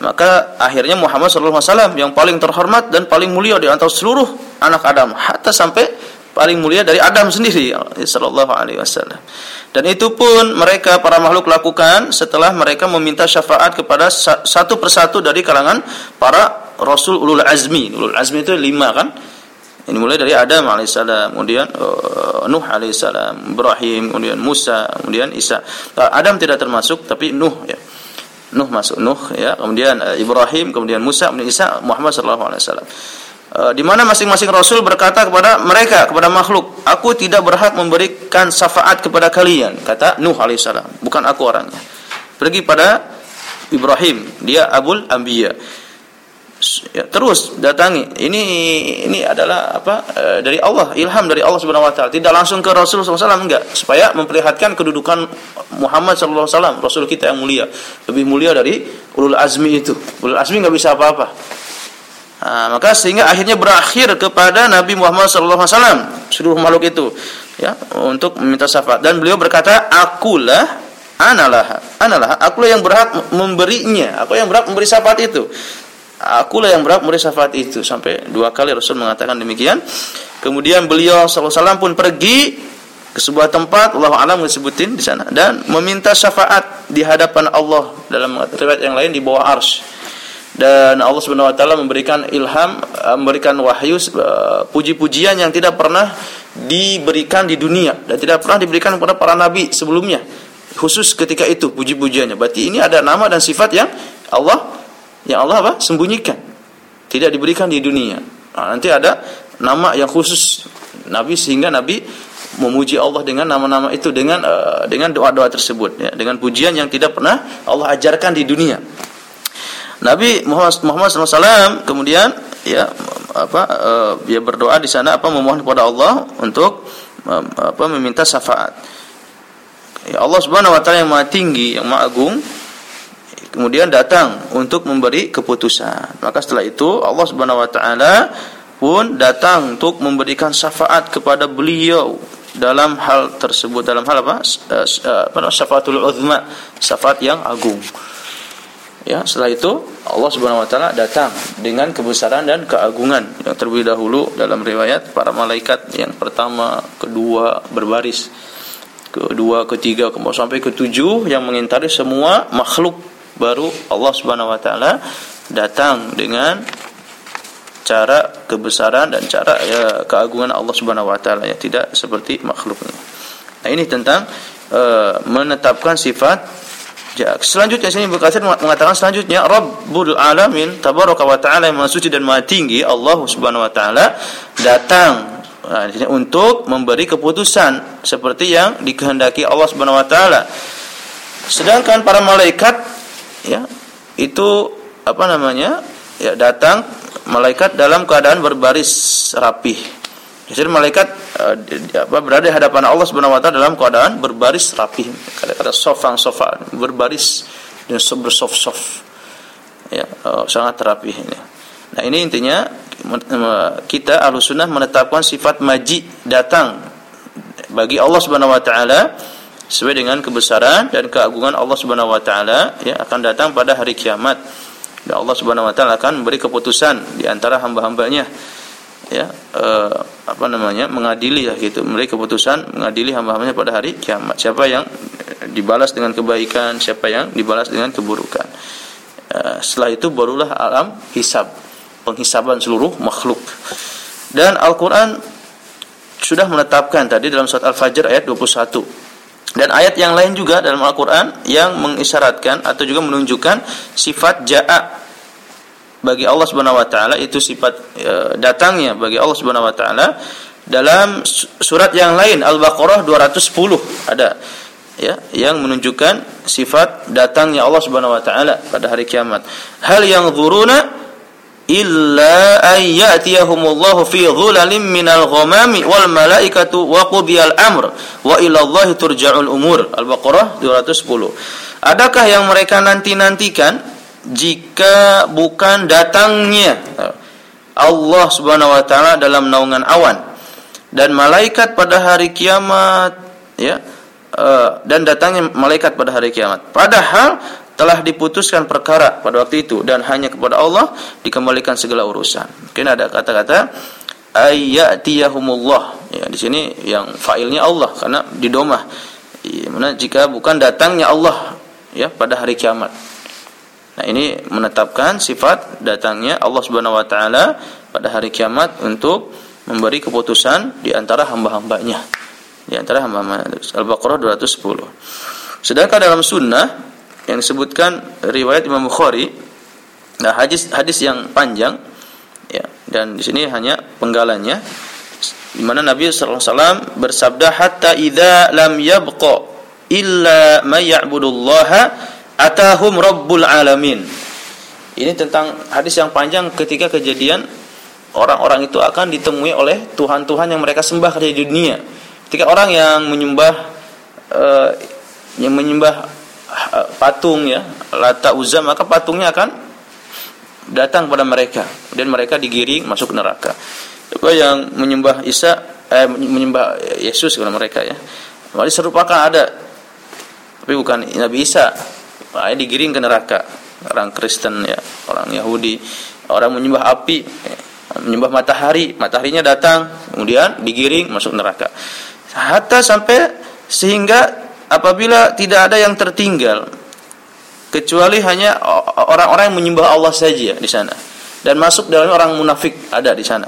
maka akhirnya Muhammad SAW yang paling terhormat dan paling mulia di antara seluruh anak Adam hatta sampai paling mulia dari Adam sendiri sallallahu alaihi wasallam. Dan itu pun mereka para makhluk lakukan setelah mereka meminta syafaat kepada satu persatu dari kalangan para rasul ulul azmi. Ulul azmi itu lima kan? Ini mulai dari Adam alaihissalam, kemudian uh, Nuh alaihissalam, Ibrahim, kemudian Musa, kemudian Isa. Uh, Adam tidak termasuk, tapi Nuh ya. Nuh masuk Nuh ya, kemudian uh, Ibrahim, kemudian Musa, kemudian Isa, Muhammad sallallahu alaihi wasallam. Uh, di mana masing-masing rasul berkata kepada mereka, kepada makhluk, "Aku tidak berhak memberikan syafaat kepada kalian," kata Nuh alaihissalam. Bukan aku orangnya. Pergi pada Ibrahim, dia abul anbiya ya, terus datangi. Ini ini adalah apa? E, dari Allah, ilham dari Allah Subhanahu wa taala. Tidak langsung ke Rasul SAW enggak, supaya memperlihatkan kedudukan Muhammad wasallam, rasul kita yang mulia. Lebih mulia dari ulul azmi itu. Ulul azmi enggak bisa apa-apa. Nah, maka sehingga akhirnya berakhir kepada Nabi Muhammad wasallam seluruh makhluk itu ya untuk meminta syafaat. Dan beliau berkata akulah analah analah akulah yang berhak memberinya aku yang berhak memberi syafaat itu. Akulah yang berhak memberi syafaat itu. Sampai dua kali Rasul mengatakan demikian. Kemudian beliau sallallahu pun pergi ke sebuah tempat Allah alam disebutin di sana dan meminta syafaat di hadapan Allah dalam riwayat yang lain di bawah ars dan Allah Subhanahu wa taala memberikan ilham eh, memberikan wahyu eh, puji-pujian yang tidak pernah diberikan di dunia dan tidak pernah diberikan kepada para nabi sebelumnya khusus ketika itu puji-pujiannya berarti ini ada nama dan sifat yang Allah yang Allah apa? sembunyikan. Tidak diberikan di dunia. Nah, nanti ada nama yang khusus Nabi sehingga Nabi memuji Allah dengan nama-nama itu dengan uh, dengan doa-doa tersebut ya, dengan pujian yang tidak pernah Allah ajarkan di dunia. Nabi Muhammad Muhammad SAW kemudian ya apa uh, dia berdoa di sana apa memohon kepada Allah untuk um, apa meminta syafaat. Ya Allah Subhanahu wa taala yang Maha tinggi, yang Maha agung kemudian datang untuk memberi keputusan. Maka setelah itu Allah Subhanahu wa taala pun datang untuk memberikan syafaat kepada beliau dalam hal tersebut dalam hal apa? Eh, apa syafaatul uzma, syafaat yang agung. Ya, setelah itu Allah Subhanahu wa taala datang dengan kebesaran dan keagungan yang terlebih dahulu dalam riwayat para malaikat yang pertama, kedua berbaris, kedua, ketiga, kemudian sampai ketujuh yang mengintari semua makhluk baru Allah Subhanahu wa taala datang dengan cara kebesaran dan cara ya, keagungan Allah Subhanahu wa taala ya tidak seperti makhluknya. Nah ini tentang uh, menetapkan sifat Selanjutnya sini berkata mengatakan selanjutnya Rabbul Alamin tabaraka wa taala yang maha suci dan maha tinggi Allah Subhanahu wa taala datang nah, untuk memberi keputusan seperti yang dikehendaki Allah Subhanahu wa taala. Sedangkan para malaikat ya itu apa namanya ya datang malaikat dalam keadaan berbaris rapih jadi malaikat uh, apa berada di hadapan Allah Subhanahu wa taala dalam keadaan berbaris rapih. Kata-kata sofang sofa berbaris dan bersof-sof. Ya uh, sangat rapih ini. Nah ini intinya kita sunnah menetapkan sifat maji datang bagi Allah Subhanahu wa taala sesuai dengan kebesaran dan keagungan Allah Subhanahu wa taala ya akan datang pada hari kiamat. Dan Allah Subhanahu wa taala akan memberi keputusan di antara hamba-hambanya ya eh, apa namanya mengadili ya gitu. Memberi keputusan mengadili hamba-hambanya pada hari kiamat. Siapa yang dibalas dengan kebaikan siapa yang dibalas dengan keburukan. Eh, setelah itu barulah alam hisab penghisaban seluruh makhluk. Dan Al-Qur'an sudah menetapkan tadi dalam surat Al-Fajr ayat 21 dan ayat yang lain juga dalam Al-Quran yang mengisyaratkan atau juga menunjukkan sifat ja'a bagi Allah Subhanahu Wa Taala itu sifat e, datangnya bagi Allah Subhanahu Wa Taala dalam surat yang lain Al-Baqarah 210 ada ya yang menunjukkan sifat datangnya Allah Subhanahu Wa Taala pada hari kiamat. Hal yang zuruna illa ayyatiyahumullahu fi dhulalin minal ghamami wal malaikatu wa qudiyal amr wa ila Allahi turja'ul umur. Al-Baqarah 210 Adakah yang mereka nanti-nantikan jika bukan datangnya Allah Subhanahu wa taala dalam naungan awan dan malaikat pada hari kiamat ya eh, dan datangnya malaikat pada hari kiamat padahal telah diputuskan perkara pada waktu itu dan hanya kepada Allah dikembalikan segala urusan. Mungkin ada kata-kata ayyatiyahumullah. Ya, di sini yang failnya Allah karena di domah. Ya, mana jika bukan datangnya Allah ya pada hari kiamat. Nah, ini menetapkan sifat datangnya Allah Subhanahu wa taala pada hari kiamat untuk memberi keputusan di antara hamba-hambanya. Di antara hamba-hamba Al-Baqarah 210. Sedangkan dalam sunnah yang disebutkan riwayat Imam Bukhari nah hadis hadis yang panjang ya dan di sini hanya penggalannya di mana Nabi sallallahu alaihi wasallam bersabda hatta idza lam yabqa illa may ya'budullaha atahum rabbul alamin ini tentang hadis yang panjang ketika kejadian orang-orang itu akan ditemui oleh tuhan-tuhan yang mereka sembah di dunia ketika orang yang menyembah uh, yang menyembah patung ya Lata maka patungnya akan datang pada mereka dan mereka digiring masuk neraka. Apa yang menyembah Isa eh, menyembah Yesus kepada mereka ya. Maka serupakan ada tapi bukan Nabi Isa. Nah, digiring ke neraka. Orang Kristen ya, orang Yahudi, orang menyembah api, menyembah matahari, mataharinya datang, kemudian digiring masuk neraka. Hatta sampai sehingga apabila tidak ada yang tertinggal kecuali hanya orang-orang yang menyembah Allah saja di sana. Dan masuk dalam orang munafik ada di sana.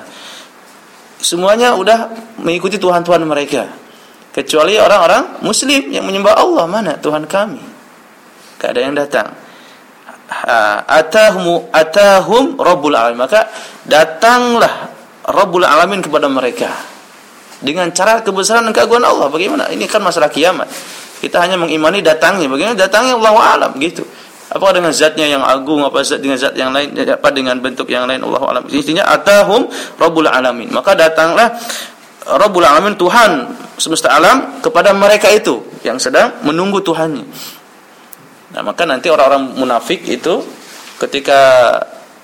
Semuanya udah mengikuti tuhan-tuhan mereka. Kecuali orang-orang muslim yang menyembah Allah. Mana Tuhan kami tidak ada yang datang. Atahum atahum rabbul alamin. Maka datanglah rabbul alamin kepada mereka. Dengan cara kebesaran dan keagungan Allah. Bagaimana? Ini kan masalah kiamat. Kita hanya mengimani datangnya. Bagaimana datangnya Allah alam. Gitu. Apa dengan zatnya yang agung, apa zat dengan zat yang lain, apa dengan bentuk yang lain? Allah alam. Intinya atahum Rabbul alamin. Maka datanglah Rabbul alamin Tuhan semesta alam kepada mereka itu yang sedang menunggu Tuhannya. Nah, maka nanti orang-orang munafik itu ketika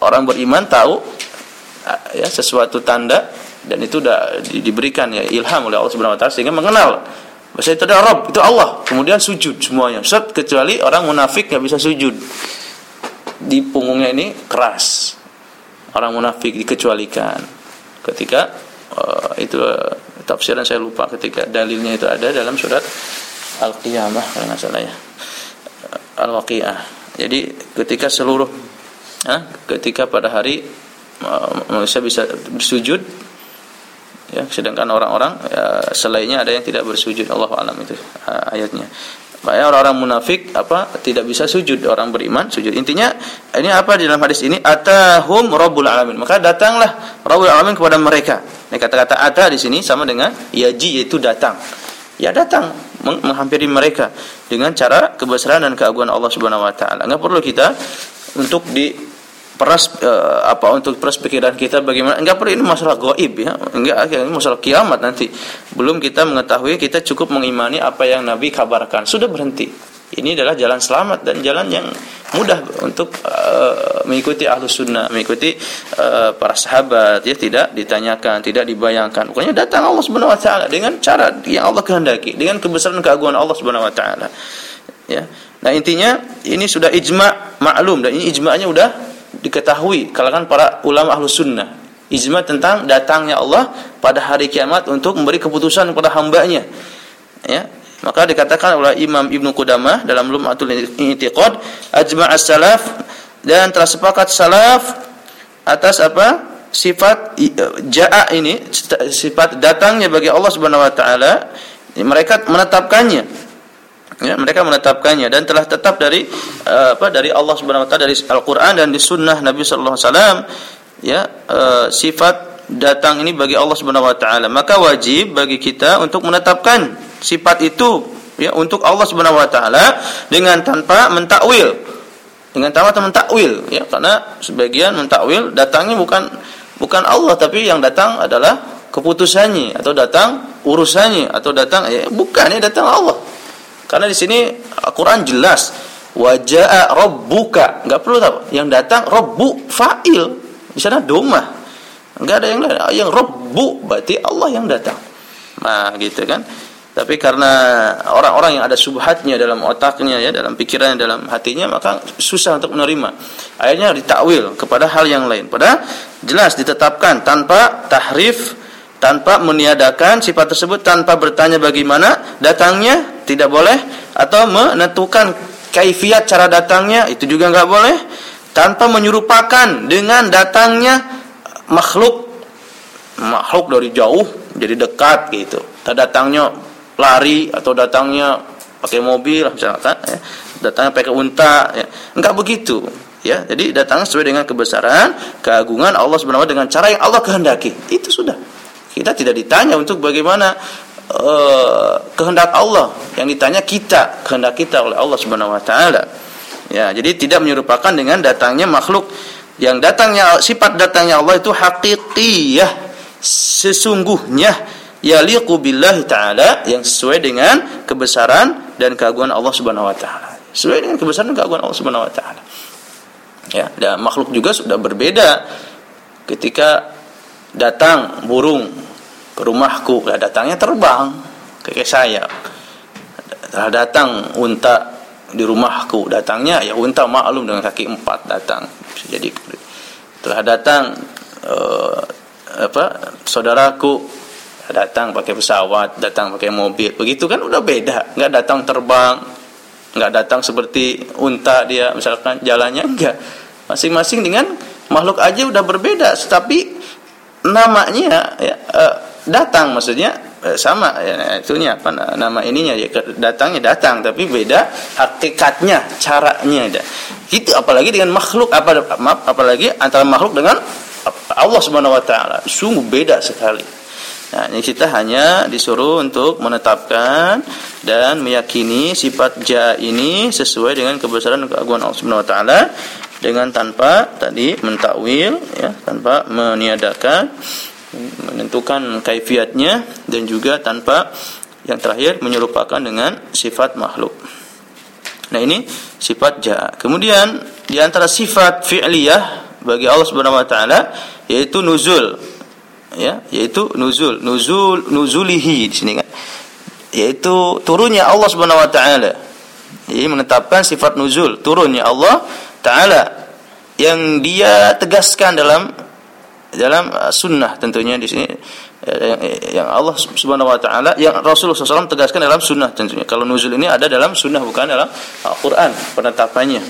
orang beriman tahu ya sesuatu tanda dan itu sudah diberikan ya ilham oleh Allah Subhanahu wa taala sehingga mengenal Bahasa itu ada Rob, itu Allah. Kemudian sujud semuanya. Set kecuali orang munafik nggak bisa sujud. Di punggungnya ini keras. Orang munafik dikecualikan. Ketika uh, itu uh, tafsiran saya lupa ketika dalilnya itu ada dalam surat Al-Qiyamah kalau nggak salah ya. Al-Waqiah. Jadi ketika seluruh uh, ketika pada hari uh, manusia bisa bersujud ya sedangkan orang-orang ya, selainnya ada yang tidak bersujud. Allah alam itu uh, ayatnya. Makanya orang-orang munafik apa tidak bisa sujud. Orang beriman sujud. Intinya ini apa di dalam hadis ini? Atahum rabbul alamin. Maka datanglah rabbul alamin kepada mereka. Ini kata-kata ata di sini sama dengan yaji yaitu datang ya datang menghampiri mereka dengan cara kebesaran dan keagungan Allah Subhanahu wa taala. Enggak perlu kita untuk di peras uh, apa untuk peras pikiran kita bagaimana. Enggak perlu ini masalah goib ya. Enggak ini masalah kiamat nanti. Belum kita mengetahui kita cukup mengimani apa yang Nabi kabarkan. Sudah berhenti ini adalah jalan selamat dan jalan yang mudah untuk uh, mengikuti ahlus sunnah mengikuti uh, para sahabat. Ya tidak ditanyakan tidak dibayangkan. Pokoknya datang Allah subhanahu wa taala dengan cara yang Allah kehendaki dengan kebesaran keagungan Allah subhanahu wa taala. Ya. Nah intinya ini sudah ijma maklum dan ini ijma'nya udah diketahui kalangan para ulama ahlu sunnah. Ijma tentang datangnya Allah pada hari kiamat untuk memberi keputusan kepada hambanya. Ya maka dikatakan oleh Imam Ibnu Qudamah dalam Lum'atul I'tiqad ajma'as salaf dan telah sepakat salaf atas apa? Sifat ja'a ini sifat datangnya bagi Allah Subhanahu wa taala mereka menetapkannya. Ya mereka menetapkannya dan telah tetap dari uh, apa dari Allah Subhanahu wa taala dari Al-Qur'an dan di sunnah Nabi sallallahu alaihi wasallam ya uh, sifat datang ini bagi Allah Subhanahu wa taala maka wajib bagi kita untuk menetapkan sifat itu ya untuk Allah Subhanahu wa taala dengan tanpa mentakwil dengan tanpa mentakwil ya karena sebagian mentakwil datangnya bukan bukan Allah tapi yang datang adalah keputusannya atau datang urusannya atau datang ya bukan ya datang Allah karena di sini Al-Qur'an jelas wajaa rabbuka, enggak perlu tahu. Yang datang rabbu fa'il. Di sana domah. Enggak ada yang lain. Yang rabbu berarti Allah yang datang. Nah, gitu kan. Tapi karena orang-orang yang ada subhatnya dalam otaknya ya, dalam pikirannya, dalam hatinya, maka susah untuk menerima. Akhirnya ditakwil kepada hal yang lain. Padahal jelas ditetapkan tanpa tahrif, tanpa meniadakan sifat tersebut, tanpa bertanya bagaimana datangnya, tidak boleh atau menentukan kaifiat cara datangnya itu juga nggak boleh tanpa menyerupakan dengan datangnya makhluk makhluk dari jauh jadi dekat gitu. Tak datangnya lari atau datangnya pakai mobil misalkan ya. datangnya pakai unta ya. enggak begitu ya. Jadi datang sesuai dengan kebesaran keagungan Allah wa dengan cara yang Allah kehendaki. Itu sudah. Kita tidak ditanya untuk bagaimana uh, kehendak Allah. Yang ditanya kita kehendak kita oleh Allah Subhanahu wa taala. Ya jadi tidak menyerupakan dengan datangnya makhluk yang datangnya sifat datangnya Allah itu hakikiyah sesungguhnya. Yaliqu billahi taala yang sesuai dengan kebesaran dan keagungan Allah Subhanahu wa taala. Sesuai dengan kebesaran dan keagungan Allah Subhanahu wa taala. Ya, dan makhluk juga sudah berbeda. Ketika datang burung ke rumahku, ya datangnya terbang kayak saya. Telah datang unta di rumahku, datangnya ya unta maklum dengan kaki empat datang. Jadi. Telah datang uh, apa saudaraku. Datang pakai pesawat, datang pakai mobil. Begitu kan udah beda, nggak datang terbang, nggak datang seperti unta dia misalkan jalannya enggak masing-masing dengan makhluk aja udah berbeda. Tetapi namanya ya, uh, datang maksudnya uh, sama ya, itunya apa nama ininya ya datangnya datang tapi beda hakikatnya caranya ada itu apalagi dengan makhluk apa maaf apalagi antara makhluk dengan Allah Subhanahu wa taala. Sungguh beda sekali. Nah, ini kita hanya disuruh untuk menetapkan dan meyakini sifat ja ini sesuai dengan kebesaran dan keagungan Allah Subhanahu wa taala dengan tanpa tadi mentakwil ya, tanpa meniadakan menentukan kaifiatnya dan juga tanpa yang terakhir menyerupakan dengan sifat makhluk. Nah, ini sifat ja. Kemudian di antara sifat fi'liyah bagi Allah Subhanahu wa taala yaitu nuzul ya yaitu nuzul nuzul nuzulihi di sini kan yaitu turunnya Allah Subhanahu wa taala ini menetapkan sifat nuzul turunnya Allah taala yang dia tegaskan dalam dalam uh, sunnah tentunya di sini eh, yang Allah Subhanahu wa taala yang Rasulullah SAW tegaskan dalam sunnah tentunya. Kalau nuzul ini ada dalam sunnah bukan dalam Al-Qur'an penetapannya.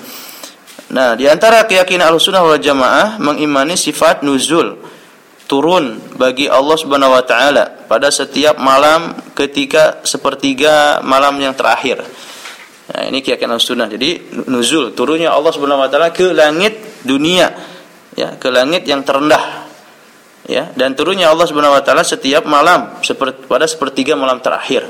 Nah, di antara keyakinan Ahlussunnah wal Jamaah mengimani sifat nuzul turun bagi Allah Subhanahu wa taala pada setiap malam ketika sepertiga malam yang terakhir. Nah, ini keyakinan sunnah. Jadi nuzul turunnya Allah Subhanahu wa taala ke langit dunia ya, ke langit yang terendah. Ya, dan turunnya Allah Subhanahu wa taala setiap malam seperti pada sepertiga malam terakhir.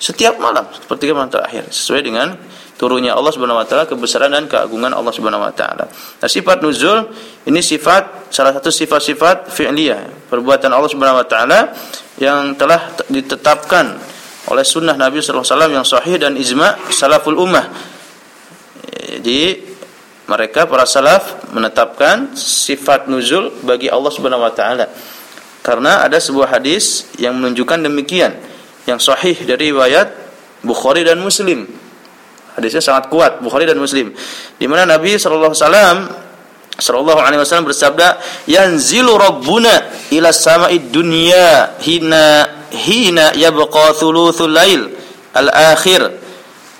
Setiap malam sepertiga malam terakhir sesuai dengan turunnya Allah Subhanahu wa taala, kebesaran dan keagungan Allah Subhanahu wa taala. Nah, sifat nuzul ini sifat salah satu sifat-sifat fi'liyah, perbuatan Allah Subhanahu wa taala yang telah ditetapkan oleh sunnah Nabi sallallahu alaihi wasallam yang sahih dan ijma' salaful ummah. Jadi mereka para salaf menetapkan sifat nuzul bagi Allah Subhanahu wa taala. Karena ada sebuah hadis yang menunjukkan demikian yang sahih dari riwayat Bukhari dan Muslim Hadisnya sangat kuat Bukhari dan Muslim. Di mana Nabi sallallahu alaihi wasallam sallallahu alaihi wasallam bersabda, "Yanzilu rabbuna ila sama'id dunya hina hina yabqa thuluthul lail al-akhir."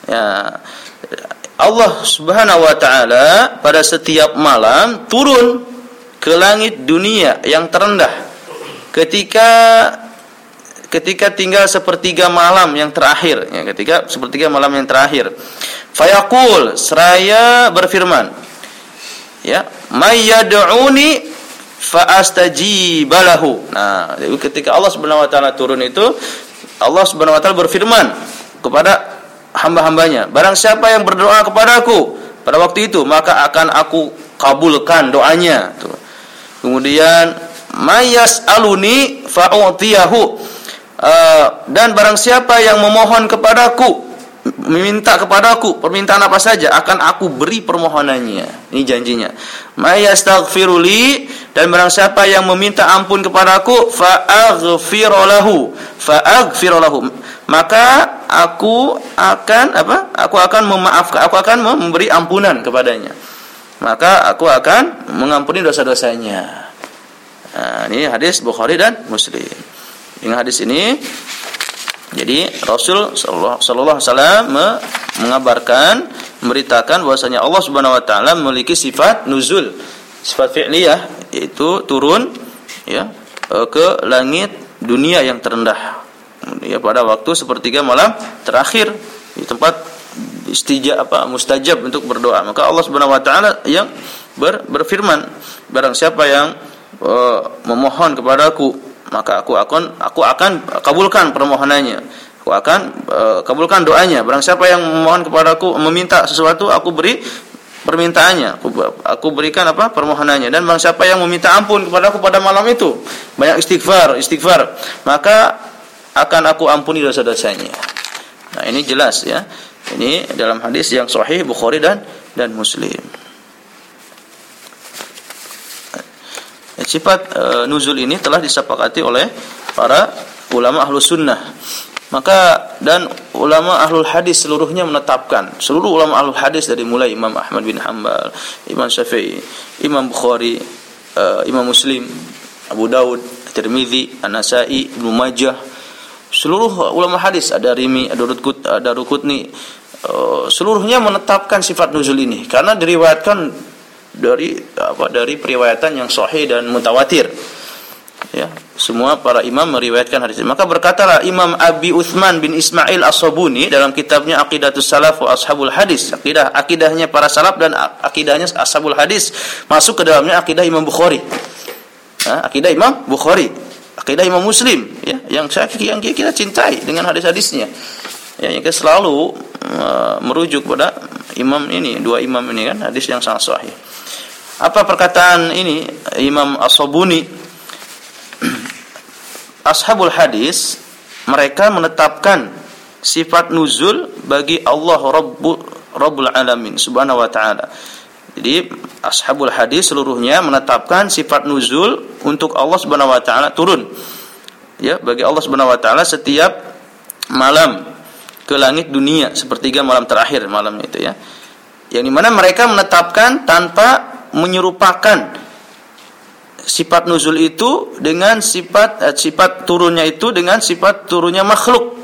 Ya. Allah Subhanahu wa taala pada setiap malam turun ke langit dunia yang terendah. Ketika ketika tinggal sepertiga malam yang terakhir ya ketika sepertiga malam yang terakhir. Fayaqul seraya berfirman ya may yad'uni fa astajibalahu nah jadi ketika Allah Subhanahu wa taala turun itu Allah Subhanahu wa taala berfirman kepada hamba-hambanya. Barang siapa yang berdoa kepadaku pada waktu itu maka akan aku kabulkan doanya. Tuh. Kemudian mayas aluni fa'utiyahu. Eh, dan barang siapa yang memohon kepadaku meminta kepadaku permintaan apa saja akan aku beri permohonannya. Ini janjinya. Mayastaghfiruli dan barang siapa yang meminta ampun kepadaku fa'aghfirulahu fa'aghfirulahu maka aku akan apa? Aku akan memaafkan aku akan memberi ampunan kepadanya. Maka aku akan mengampuni dosa-dosanya. Nah, ini hadis Bukhari dan Muslim. Dengan hadis ini jadi Rasul sallallahu alaihi wasallam mengabarkan memberitakan bahwasanya Allah Subhanahu wa taala memiliki sifat nuzul, sifat fi'liyah yaitu turun ya ke langit dunia yang terendah. Ya pada waktu sepertiga malam terakhir di tempat istijab apa mustajab untuk berdoa. Maka Allah Subhanahu wa taala yang ber, berfirman, barang siapa yang uh, memohon kepadaku, maka aku akan aku akan kabulkan permohonannya. Aku akan uh, kabulkan doanya. Barang siapa yang memohon kepadaku meminta sesuatu, aku beri permintaannya. Aku, aku berikan apa? permohonannya. Dan barang siapa yang meminta ampun kepadaku pada malam itu, banyak istighfar, istighfar, maka akan aku ampuni dosa-dosanya. Nah, ini jelas ya. Ini dalam hadis yang sahih Bukhari dan dan Muslim. Sifat e, nuzul ini telah disepakati oleh para ulama ahlu sunnah. Maka dan ulama ahlul hadis seluruhnya menetapkan seluruh ulama ahlul hadis dari mulai Imam Ahmad bin Hanbal, Imam Syafi'i, Imam Bukhari, e, Imam Muslim, Abu Daud, Tirmizi, An-Nasa'i, Ibnu Majah, seluruh ulama hadis ada Rimi, ada Rukut, ada Rukutni uh, seluruhnya menetapkan sifat nuzul ini karena diriwayatkan dari apa dari periwayatan yang sahih dan mutawatir. Ya, semua para imam meriwayatkan hadis. Maka berkatalah Imam Abi Uthman bin Ismail As-Sabuni dalam kitabnya Aqidatus Salaf wa Ashabul Hadis, akidah akidahnya para salaf dan akidahnya Ashabul Hadis, masuk ke dalamnya akidah Imam Bukhari. Akidah Imam Bukhari akidah Imam Muslim ya yang saya yang kita cintai dengan hadis-hadisnya. Ya yang kita selalu uh, merujuk pada imam ini dua imam ini kan hadis yang sangat sahih. Apa perkataan ini Imam As-Sabuni? <clears throat> Ashabul hadis mereka menetapkan sifat nuzul bagi Allah Rabbul Rabbul Alamin Subhanahu wa taala jadi ashabul hadis seluruhnya menetapkan sifat nuzul untuk Allah Subhanahu wa taala turun. Ya, bagi Allah Subhanahu wa taala setiap malam ke langit dunia sepertiga malam terakhir malam itu ya. Yang di mana mereka menetapkan tanpa menyerupakan sifat nuzul itu dengan sifat eh, sifat turunnya itu dengan sifat turunnya makhluk.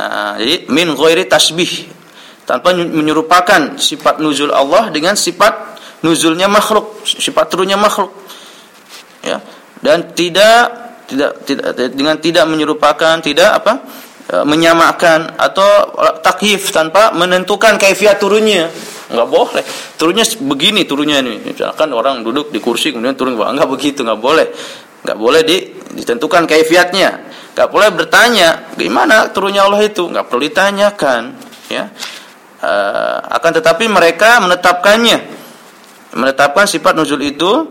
Nah, jadi min ghairi tasbih tanpa menyerupakan sifat nuzul Allah dengan sifat nuzulnya makhluk, sifat turunnya makhluk. Ya. Dan tidak tidak tidak dengan tidak menyerupakan, tidak apa? E, menyamakan atau takhif tanpa menentukan kaifiat turunnya. Enggak boleh. Turunnya begini turunnya ini. Misalkan orang duduk di kursi kemudian turun enggak begitu, enggak boleh. Enggak boleh di, ditentukan kaifiatnya. Enggak boleh bertanya, gimana turunnya Allah itu? Enggak perlu ditanyakan, ya uh, akan tetapi mereka menetapkannya. Menetapkan sifat nuzul itu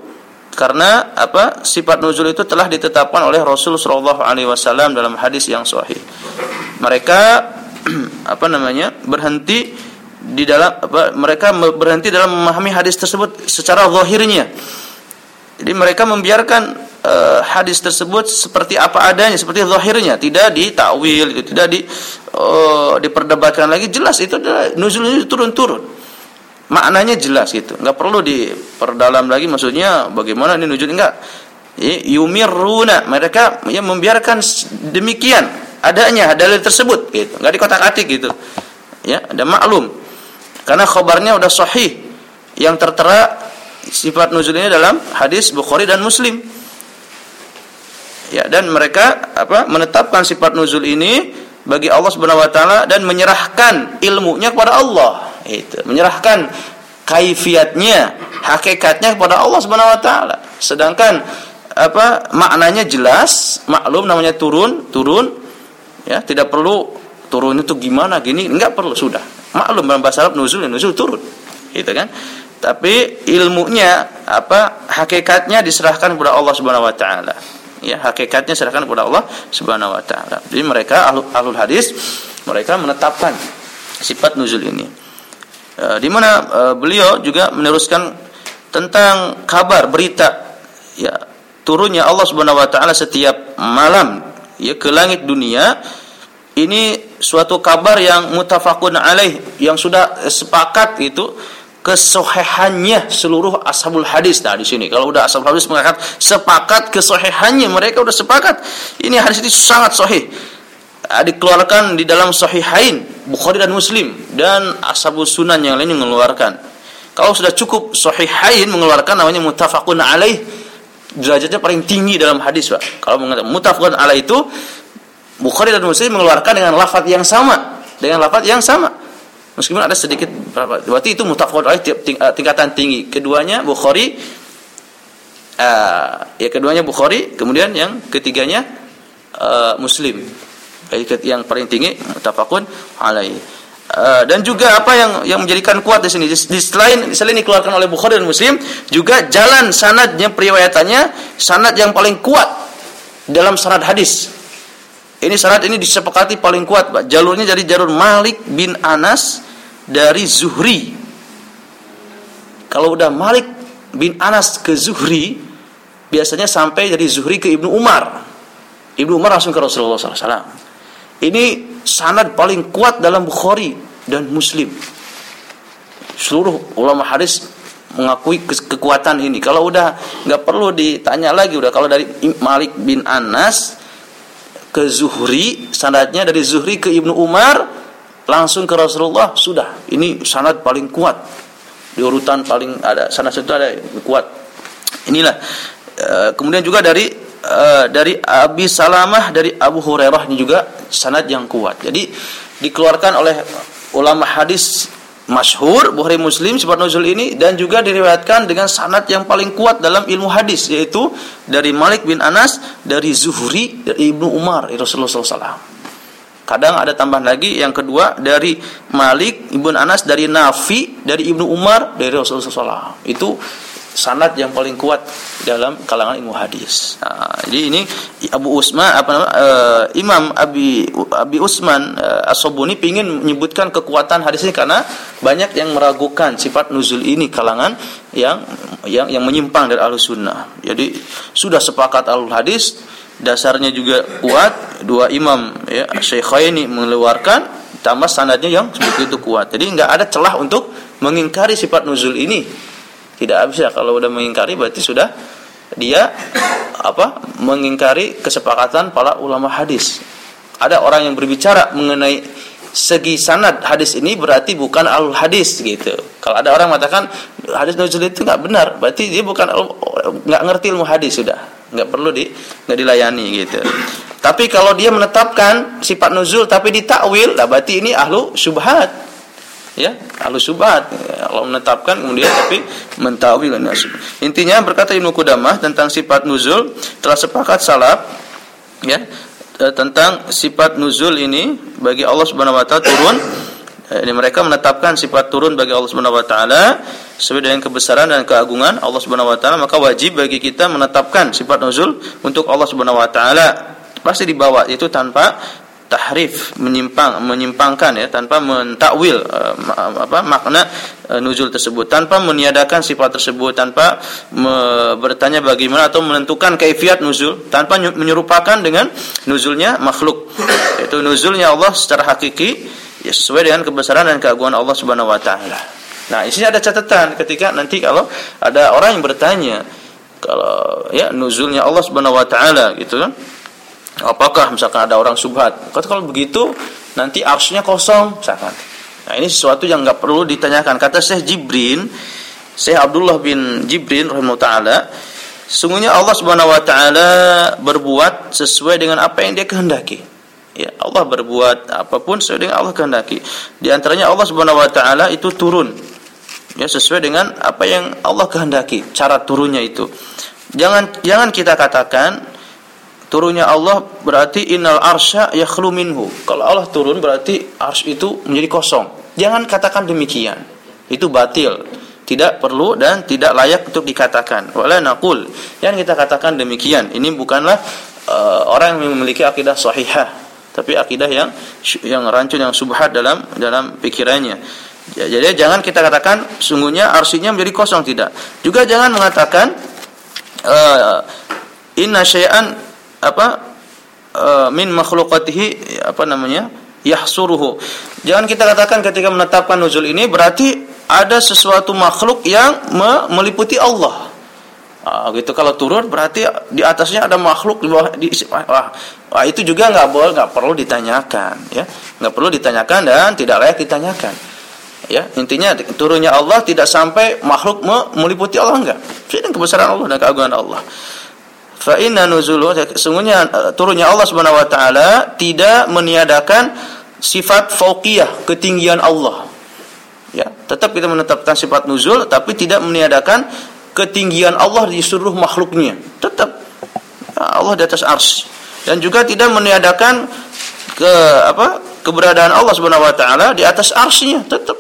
karena apa? Sifat nuzul itu telah ditetapkan oleh Rasul Shallallahu Alaihi Wasallam dalam hadis yang sahih. Mereka <clears throat> apa namanya? berhenti di dalam apa? Mereka berhenti dalam memahami hadis tersebut secara zahirnya. Jadi mereka membiarkan uh, hadis tersebut seperti apa adanya, seperti zahirnya, tidak ditakwil, gitu, tidak di uh, diperdebatkan lagi. Jelas itu adalah itu turun-turun. Maknanya jelas gitu. Enggak perlu diperdalam lagi maksudnya bagaimana ini nuzul enggak. Yumiruna, mereka ya membiarkan demikian adanya dalil tersebut gitu. Enggak dikotak-atik gitu. Ya, ada maklum. Karena khabarnya udah sahih yang tertera sifat nuzul ini dalam hadis Bukhari dan Muslim ya dan mereka apa menetapkan sifat nuzul ini bagi Allah Subhanahu wa taala dan menyerahkan ilmunya kepada Allah. Itu menyerahkan kaifiatnya hakikatnya kepada Allah Subhanahu wa taala. Sedangkan apa maknanya jelas maklum namanya turun turun ya tidak perlu turun itu gimana gini enggak perlu sudah. Maklum dalam bahasa Arab nuzul nuzul turun. Gitu kan? Tapi ilmunya apa hakikatnya diserahkan kepada Allah Subhanahu wa taala ya hakikatnya serahkan kepada Allah Subhanahu wa taala. Jadi mereka ahlul hadis mereka menetapkan sifat nuzul ini. E, di mana e, beliau juga meneruskan tentang kabar berita ya turunnya Allah Subhanahu wa taala setiap malam ya ke langit dunia ini suatu kabar yang mutafakun alaih yang sudah sepakat itu kesohehannya seluruh ashabul hadis. Nah di sini kalau udah ashabul hadis mengatakan sepakat kesohehannya mereka udah sepakat. Ini hadis ini sangat sahih. Ah, dikeluarkan di dalam sahihain Bukhari dan Muslim dan ashabus sunan yang lain mengeluarkan. Kalau sudah cukup sahihain mengeluarkan namanya mutafakun alaih derajatnya paling tinggi dalam hadis, Pak. Kalau mengatakan mutafakun alaih itu Bukhari dan Muslim mengeluarkan dengan lafaz yang sama dengan lafaz yang sama. Meskipun ada sedikit berarti itu mutafaqun alaih eh, tingkatan tinggi. Keduanya Bukhari uh, ya keduanya Bukhari, kemudian yang ketiganya uh, Muslim. Yang paling tinggi mutafaqun alaih. Uh, dan juga apa yang yang menjadikan kuat di sini di, selain selain dikeluarkan oleh Bukhari dan Muslim juga jalan sanadnya periwayatannya sanad yang paling kuat dalam sanad hadis ini sanad ini disepakati paling kuat Pak jalurnya jadi jalur Malik bin Anas dari Zuhri kalau udah Malik bin Anas ke Zuhri biasanya sampai dari Zuhri ke Ibnu Umar Ibnu Umar langsung ke Rasulullah SAW ini sanad paling kuat dalam Bukhari dan Muslim. Seluruh ulama hadis mengakui kekuatan ini. Kalau udah nggak perlu ditanya lagi udah kalau dari Malik bin Anas ke Zuhri, sanadnya dari Zuhri ke Ibnu Umar langsung ke Rasulullah sudah. Ini sanad paling kuat. Di urutan paling ada sanad itu ada kuat. Inilah eh, kemudian juga dari uh, dari Abi Salamah dari Abu Hurairah ini juga sanad yang kuat. Jadi dikeluarkan oleh ulama hadis masyhur Bukhari Muslim sifat nuzul ini dan juga diriwayatkan dengan sanad yang paling kuat dalam ilmu hadis yaitu dari Malik bin Anas dari Zuhri dari Ibnu Umar Rasulullah SAW. Kadang ada tambahan lagi yang kedua dari Malik ibnu Anas dari Nafi dari Ibnu Umar dari Rasulullah SAW. Itu sanad yang paling kuat dalam kalangan ilmu hadis. Nah, jadi ini Abu Usman apa nama uh, Imam Abi Abi Usman uh, As-Sobuni ingin menyebutkan kekuatan hadis ini karena banyak yang meragukan sifat nuzul ini kalangan yang yang yang menyimpang dari Ahlus Sunnah. Jadi sudah sepakat Ahlul Hadis dasarnya juga kuat dua imam ya Syekhaini mengeluarkan tambah sanadnya yang begitu kuat. Jadi nggak ada celah untuk mengingkari sifat nuzul ini. Tidak bisa kalau udah mengingkari berarti sudah dia apa mengingkari kesepakatan para ulama hadis. Ada orang yang berbicara mengenai segi sanad hadis ini berarti bukan al hadis gitu. Kalau ada orang mengatakan hadis nuzul itu nggak benar berarti dia bukan nggak ngerti ilmu hadis sudah nggak perlu di nggak dilayani gitu. Tapi kalau dia menetapkan sifat nuzul tapi ditakwil lah berarti ini ahlu subhat ya halus subhat Allah menetapkan kemudian tapi mentawil intinya berkata Ibnu Qudamah tentang sifat nuzul telah sepakat salaf ya e, tentang sifat nuzul ini bagi Allah Subhanahu wa taala turun ini mereka menetapkan sifat turun bagi Allah Subhanahu wa taala sesuai dengan kebesaran dan keagungan Allah Subhanahu wa taala. Maka wajib bagi kita menetapkan sifat nuzul untuk Allah Subhanahu wa taala. Pasti dibawa itu tanpa tahrif menyimpang menyimpangkan ya tanpa mentakwil uh, apa makna uh, nuzul tersebut. Tanpa meniadakan sifat tersebut tanpa me, bertanya bagaimana atau menentukan kaifiat nuzul tanpa menyerupakan dengan nuzulnya makhluk. Itu nuzulnya Allah secara hakiki ya sesuai dengan kebesaran dan keagungan Allah Subhanahu wa taala. Nah, di sini ada catatan ketika nanti kalau ada orang yang bertanya kalau ya nuzulnya Allah Subhanahu wa taala gitu kan Apakah misalkan ada orang subhat? Kata kalau begitu nanti arsnya kosong misalkan. Nah ini sesuatu yang nggak perlu ditanyakan. Kata Syekh Jibrin, Syekh Abdullah bin Jibrin rahimahullah taala, sungguhnya Allah Subhanahu wa taala berbuat sesuai dengan apa yang Dia kehendaki. Ya, Allah berbuat apa pun sesuai dengan Allah kehendaki. Di antaranya Allah Subhanahu wa taala itu turun ya sesuai dengan apa yang Allah kehendaki, cara turunnya itu. Jangan jangan kita katakan turunnya Allah berarti innal arsya yakhlu minhu. Kalau Allah turun berarti ars itu menjadi kosong. Jangan katakan demikian. Itu batil. Tidak perlu dan tidak layak untuk dikatakan. Wala naqul. Yang kita katakan demikian. Ini bukanlah uh, orang yang memiliki akidah sahihah, tapi akidah yang yang rancun yang subhat dalam dalam pikirannya. Jadi jangan kita katakan sungguhnya arsinya menjadi kosong tidak. Juga jangan mengatakan uh, inna syai'an apa uh, min makhluqatihi apa namanya yahsuruhu. Jangan kita katakan ketika menetapkan nuzul ini berarti ada sesuatu makhluk yang meliputi Allah. Ah, gitu. Kalau turun berarti di atasnya ada makhluk di bawah di wah, wah. Itu juga nggak boleh nggak perlu ditanyakan ya. Nggak perlu ditanyakan dan tidak layak ditanyakan ya. Intinya turunnya Allah tidak sampai makhluk meliputi Allah enggak ini kebesaran Allah dan keagungan Allah. Fa inna nuzulu sungguhnya uh, turunnya Allah Subhanahu wa taala tidak meniadakan sifat fauqiyah, ketinggian Allah. Ya, tetap kita menetapkan sifat nuzul tapi tidak meniadakan ketinggian Allah di seluruh makhluknya. Tetap. Allah di atas ars dan juga tidak meniadakan ke apa keberadaan Allah Subhanahu wa taala di atas arsy tetap.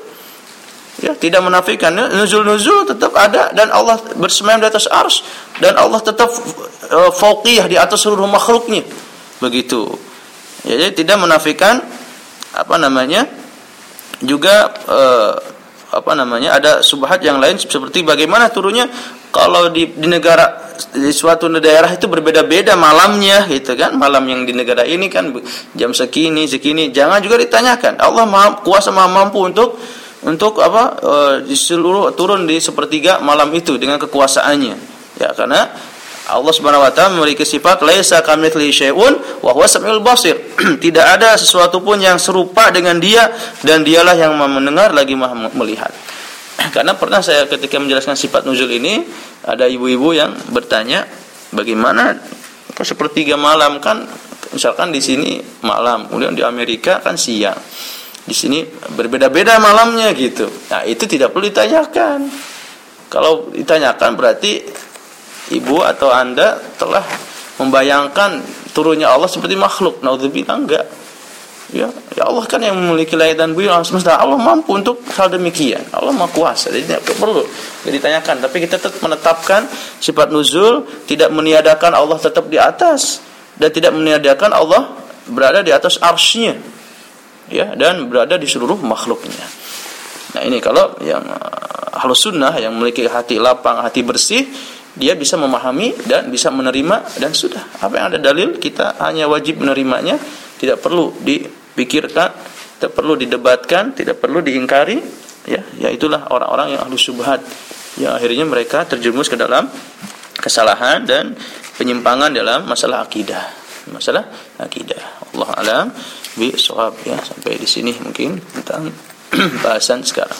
Ya tidak menafikan. Nuzul-nuzul tetap ada dan Allah bersemayam di atas ars dan Allah tetap uh, fauqiyah di atas seluruh makhluknya. Begitu. Ya, jadi tidak menafikan apa namanya juga uh, apa namanya ada subhat yang lain seperti bagaimana turunnya kalau di, di negara di suatu daerah itu berbeda-beda malamnya gitu kan? Malam yang di negara ini kan jam segini segini. Jangan juga ditanyakan. Allah maha, kuasa maha mampu untuk untuk apa e, di seluruh turun di sepertiga malam itu dengan kekuasaannya. Ya karena Allah Subhanahu wa taala memiliki sifat laisa kamitslihi syai'un wa huwa samiul basir. <clears throat> Tidak ada sesuatu pun yang serupa dengan dia dan dialah yang mendengar lagi maha melihat. <clears throat> Karena pernah saya ketika menjelaskan sifat nuzul ini ada ibu-ibu yang bertanya bagaimana kok sepertiga malam kan misalkan di sini malam, kemudian di Amerika kan siang. Di sini berbeda-beda malamnya gitu. Nah, itu tidak perlu ditanyakan. Kalau ditanyakan berarti ibu atau anda telah membayangkan turunnya Allah seperti makhluk. Naudzubillah enggak. Ya, ya Allah kan yang memiliki langit dan bumi alam semesta. Allah mampu untuk hal demikian. Allah Maha Kuasa. Jadi tidak perlu ditanyakan, tapi kita tetap menetapkan sifat nuzul, tidak meniadakan Allah tetap di atas dan tidak meniadakan Allah berada di atas arsy Ya, dan berada di seluruh makhluknya. Nah, ini kalau yang halus sunnah yang memiliki hati lapang, hati bersih, dia bisa memahami dan bisa menerima dan sudah. Apa yang ada dalil kita hanya wajib menerimanya. Tidak perlu dipikirkan tidak perlu didebatkan tidak perlu diingkari. Ya ya itulah orang-orang yang ahlu subhat yang akhirnya mereka terjerumus ke dalam kesalahan dan penyimpangan dalam masalah akidah. Masalah akidah. Allah alam bi ya sampai di sini mungkin tentang <clears throat> bahasan sekarang.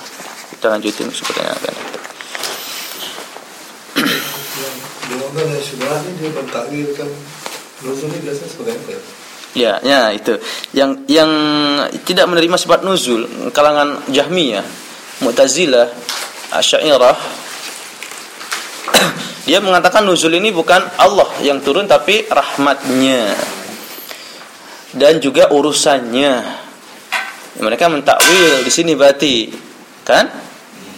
Kita lanjutin seperti yang akan Di mana yang syubhat ini dia mentakwilkan nuzul ini biasanya sebagai apa ya? Ya, ya itu. Yang yang tidak menerima sifat nuzul kalangan Jahmiyah, Mu'tazilah, Asy'ariyah <coughs> dia mengatakan nuzul ini bukan Allah yang turun tapi rahmatnya dan juga urusannya. Mereka mentakwil di sini berarti kan?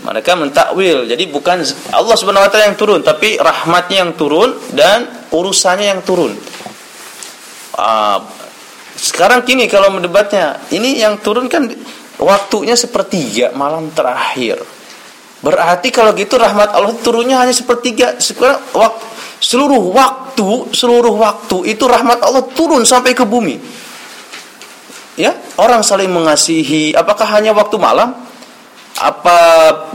Mereka mentakwil. Jadi bukan Allah Subhanahu wa taala yang turun, tapi rahmatnya yang turun dan urusannya yang turun. Uh, sekarang kini kalau mendebatnya, ini yang turun kan waktunya sepertiga malam terakhir. Berarti kalau gitu rahmat Allah turunnya hanya sepertiga. Sekarang waktu, seluruh waktu, seluruh waktu itu rahmat Allah turun sampai ke bumi. Ya, orang saling mengasihi. Apakah hanya waktu malam? Apa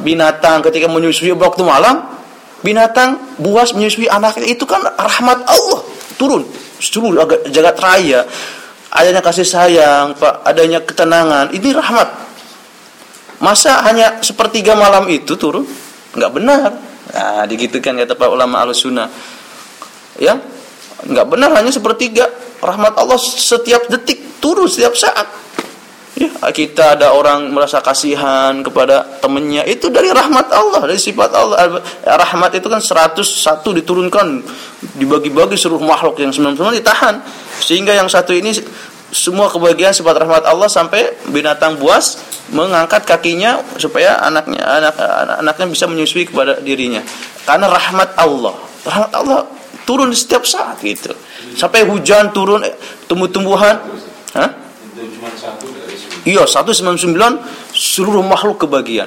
binatang ketika menyusui waktu malam binatang buas menyusui anaknya itu kan rahmat Allah. Turun. Seluruh jagat raya. Adanya kasih sayang pak. Adanya ketenangan. Ini rahmat. Masa hanya sepertiga malam itu turun? Nggak benar. Nah digitukan kata para ulama al sunnah ya nggak benar. Hanya sepertiga rahmat Allah setiap detik turun setiap saat Ya, kita ada orang merasa kasihan kepada temannya itu dari rahmat Allah, dari sifat Allah. Rahmat itu kan 101 diturunkan dibagi-bagi seluruh makhluk yang 99 ditahan. Sehingga yang satu ini semua kebahagiaan sifat rahmat Allah sampai binatang buas mengangkat kakinya supaya anaknya anak anaknya bisa menyusui kepada dirinya. Karena rahmat Allah. Rahmat Allah turun di setiap saat gitu. Sampai hujan turun tumbuh-tumbuhan. Hah? Iya, 199 seluruh makhluk kebagian.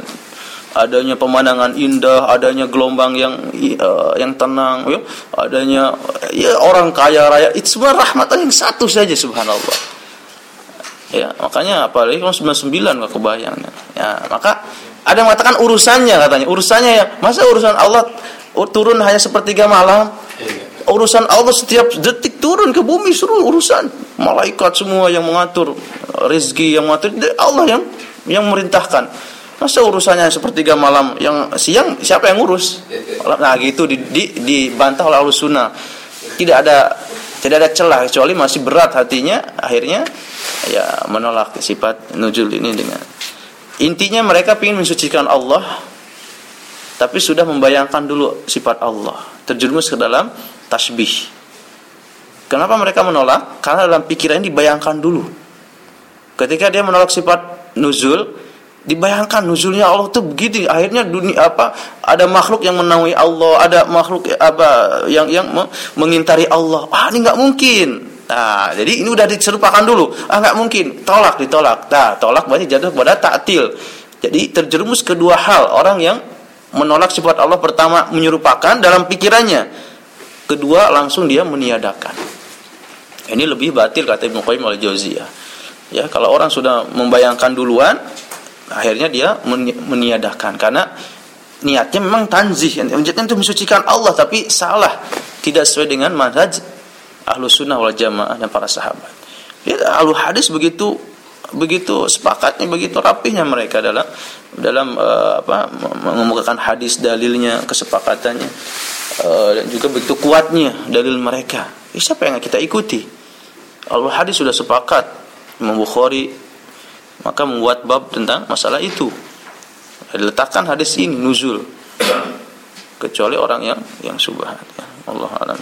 Adanya pemandangan indah, adanya gelombang yang uh, yang tenang, ya. adanya ya orang kaya raya, itu semua rahmat yang satu saja subhanallah. Ya, makanya apalagi kalau 99 nggak kebayang. Ya, maka ada yang mengatakan urusannya katanya, urusannya ya, masa urusan Allah turun hanya sepertiga malam? Urusan Allah setiap detik turun ke bumi seluruh urusan. Malaikat semua yang mengatur rezeki yang mengatur Allah yang yang merintahkan. Masa urusannya sepertiga malam yang siang siapa yang ngurus? Nah gitu di, di, dibantah oleh al-sunnah tidak ada tidak ada celah kecuali masih berat hatinya akhirnya ya menolak sifat nuzul ini dengan intinya mereka ingin mensucikan Allah tapi sudah membayangkan dulu sifat Allah. Terjerumus ke dalam tasbih kenapa mereka menolak karena dalam pikiran dibayangkan dulu ketika dia menolak sifat nuzul dibayangkan nuzulnya Allah tuh begitu akhirnya dunia apa ada makhluk yang menaungi Allah ada makhluk apa yang yang mengintari Allah ah ini nggak mungkin Nah, jadi ini udah diserupakan dulu. Ah nggak mungkin, tolak ditolak. Nah, tolak berarti jatuh pada taktil. Jadi terjerumus kedua hal orang yang menolak sifat Allah pertama menyerupakan dalam pikirannya. Kedua langsung dia meniadakan. Ini lebih batil kata Ibnu Qayyim al-Jauziyah. Ya, kalau orang sudah membayangkan duluan, akhirnya dia meniadakan karena niatnya memang tanzih, niatnya itu mensucikan Allah tapi salah, tidak sesuai dengan manhaj ahlu sunnah wal jamaah dan para sahabat. Ya, ahlu hadis begitu begitu sepakatnya begitu rapihnya mereka dalam dalam uh, apa mengemukakan hadis dalilnya kesepakatannya uh, dan juga begitu kuatnya dalil mereka. Ya, siapa yang kita ikuti? Ahlu hadis sudah sepakat Imam Bukhari maka membuat bab tentang masalah itu. Diletakkan hadis ini nuzul kecuali orang yang yang subhat ya. Allah a'lam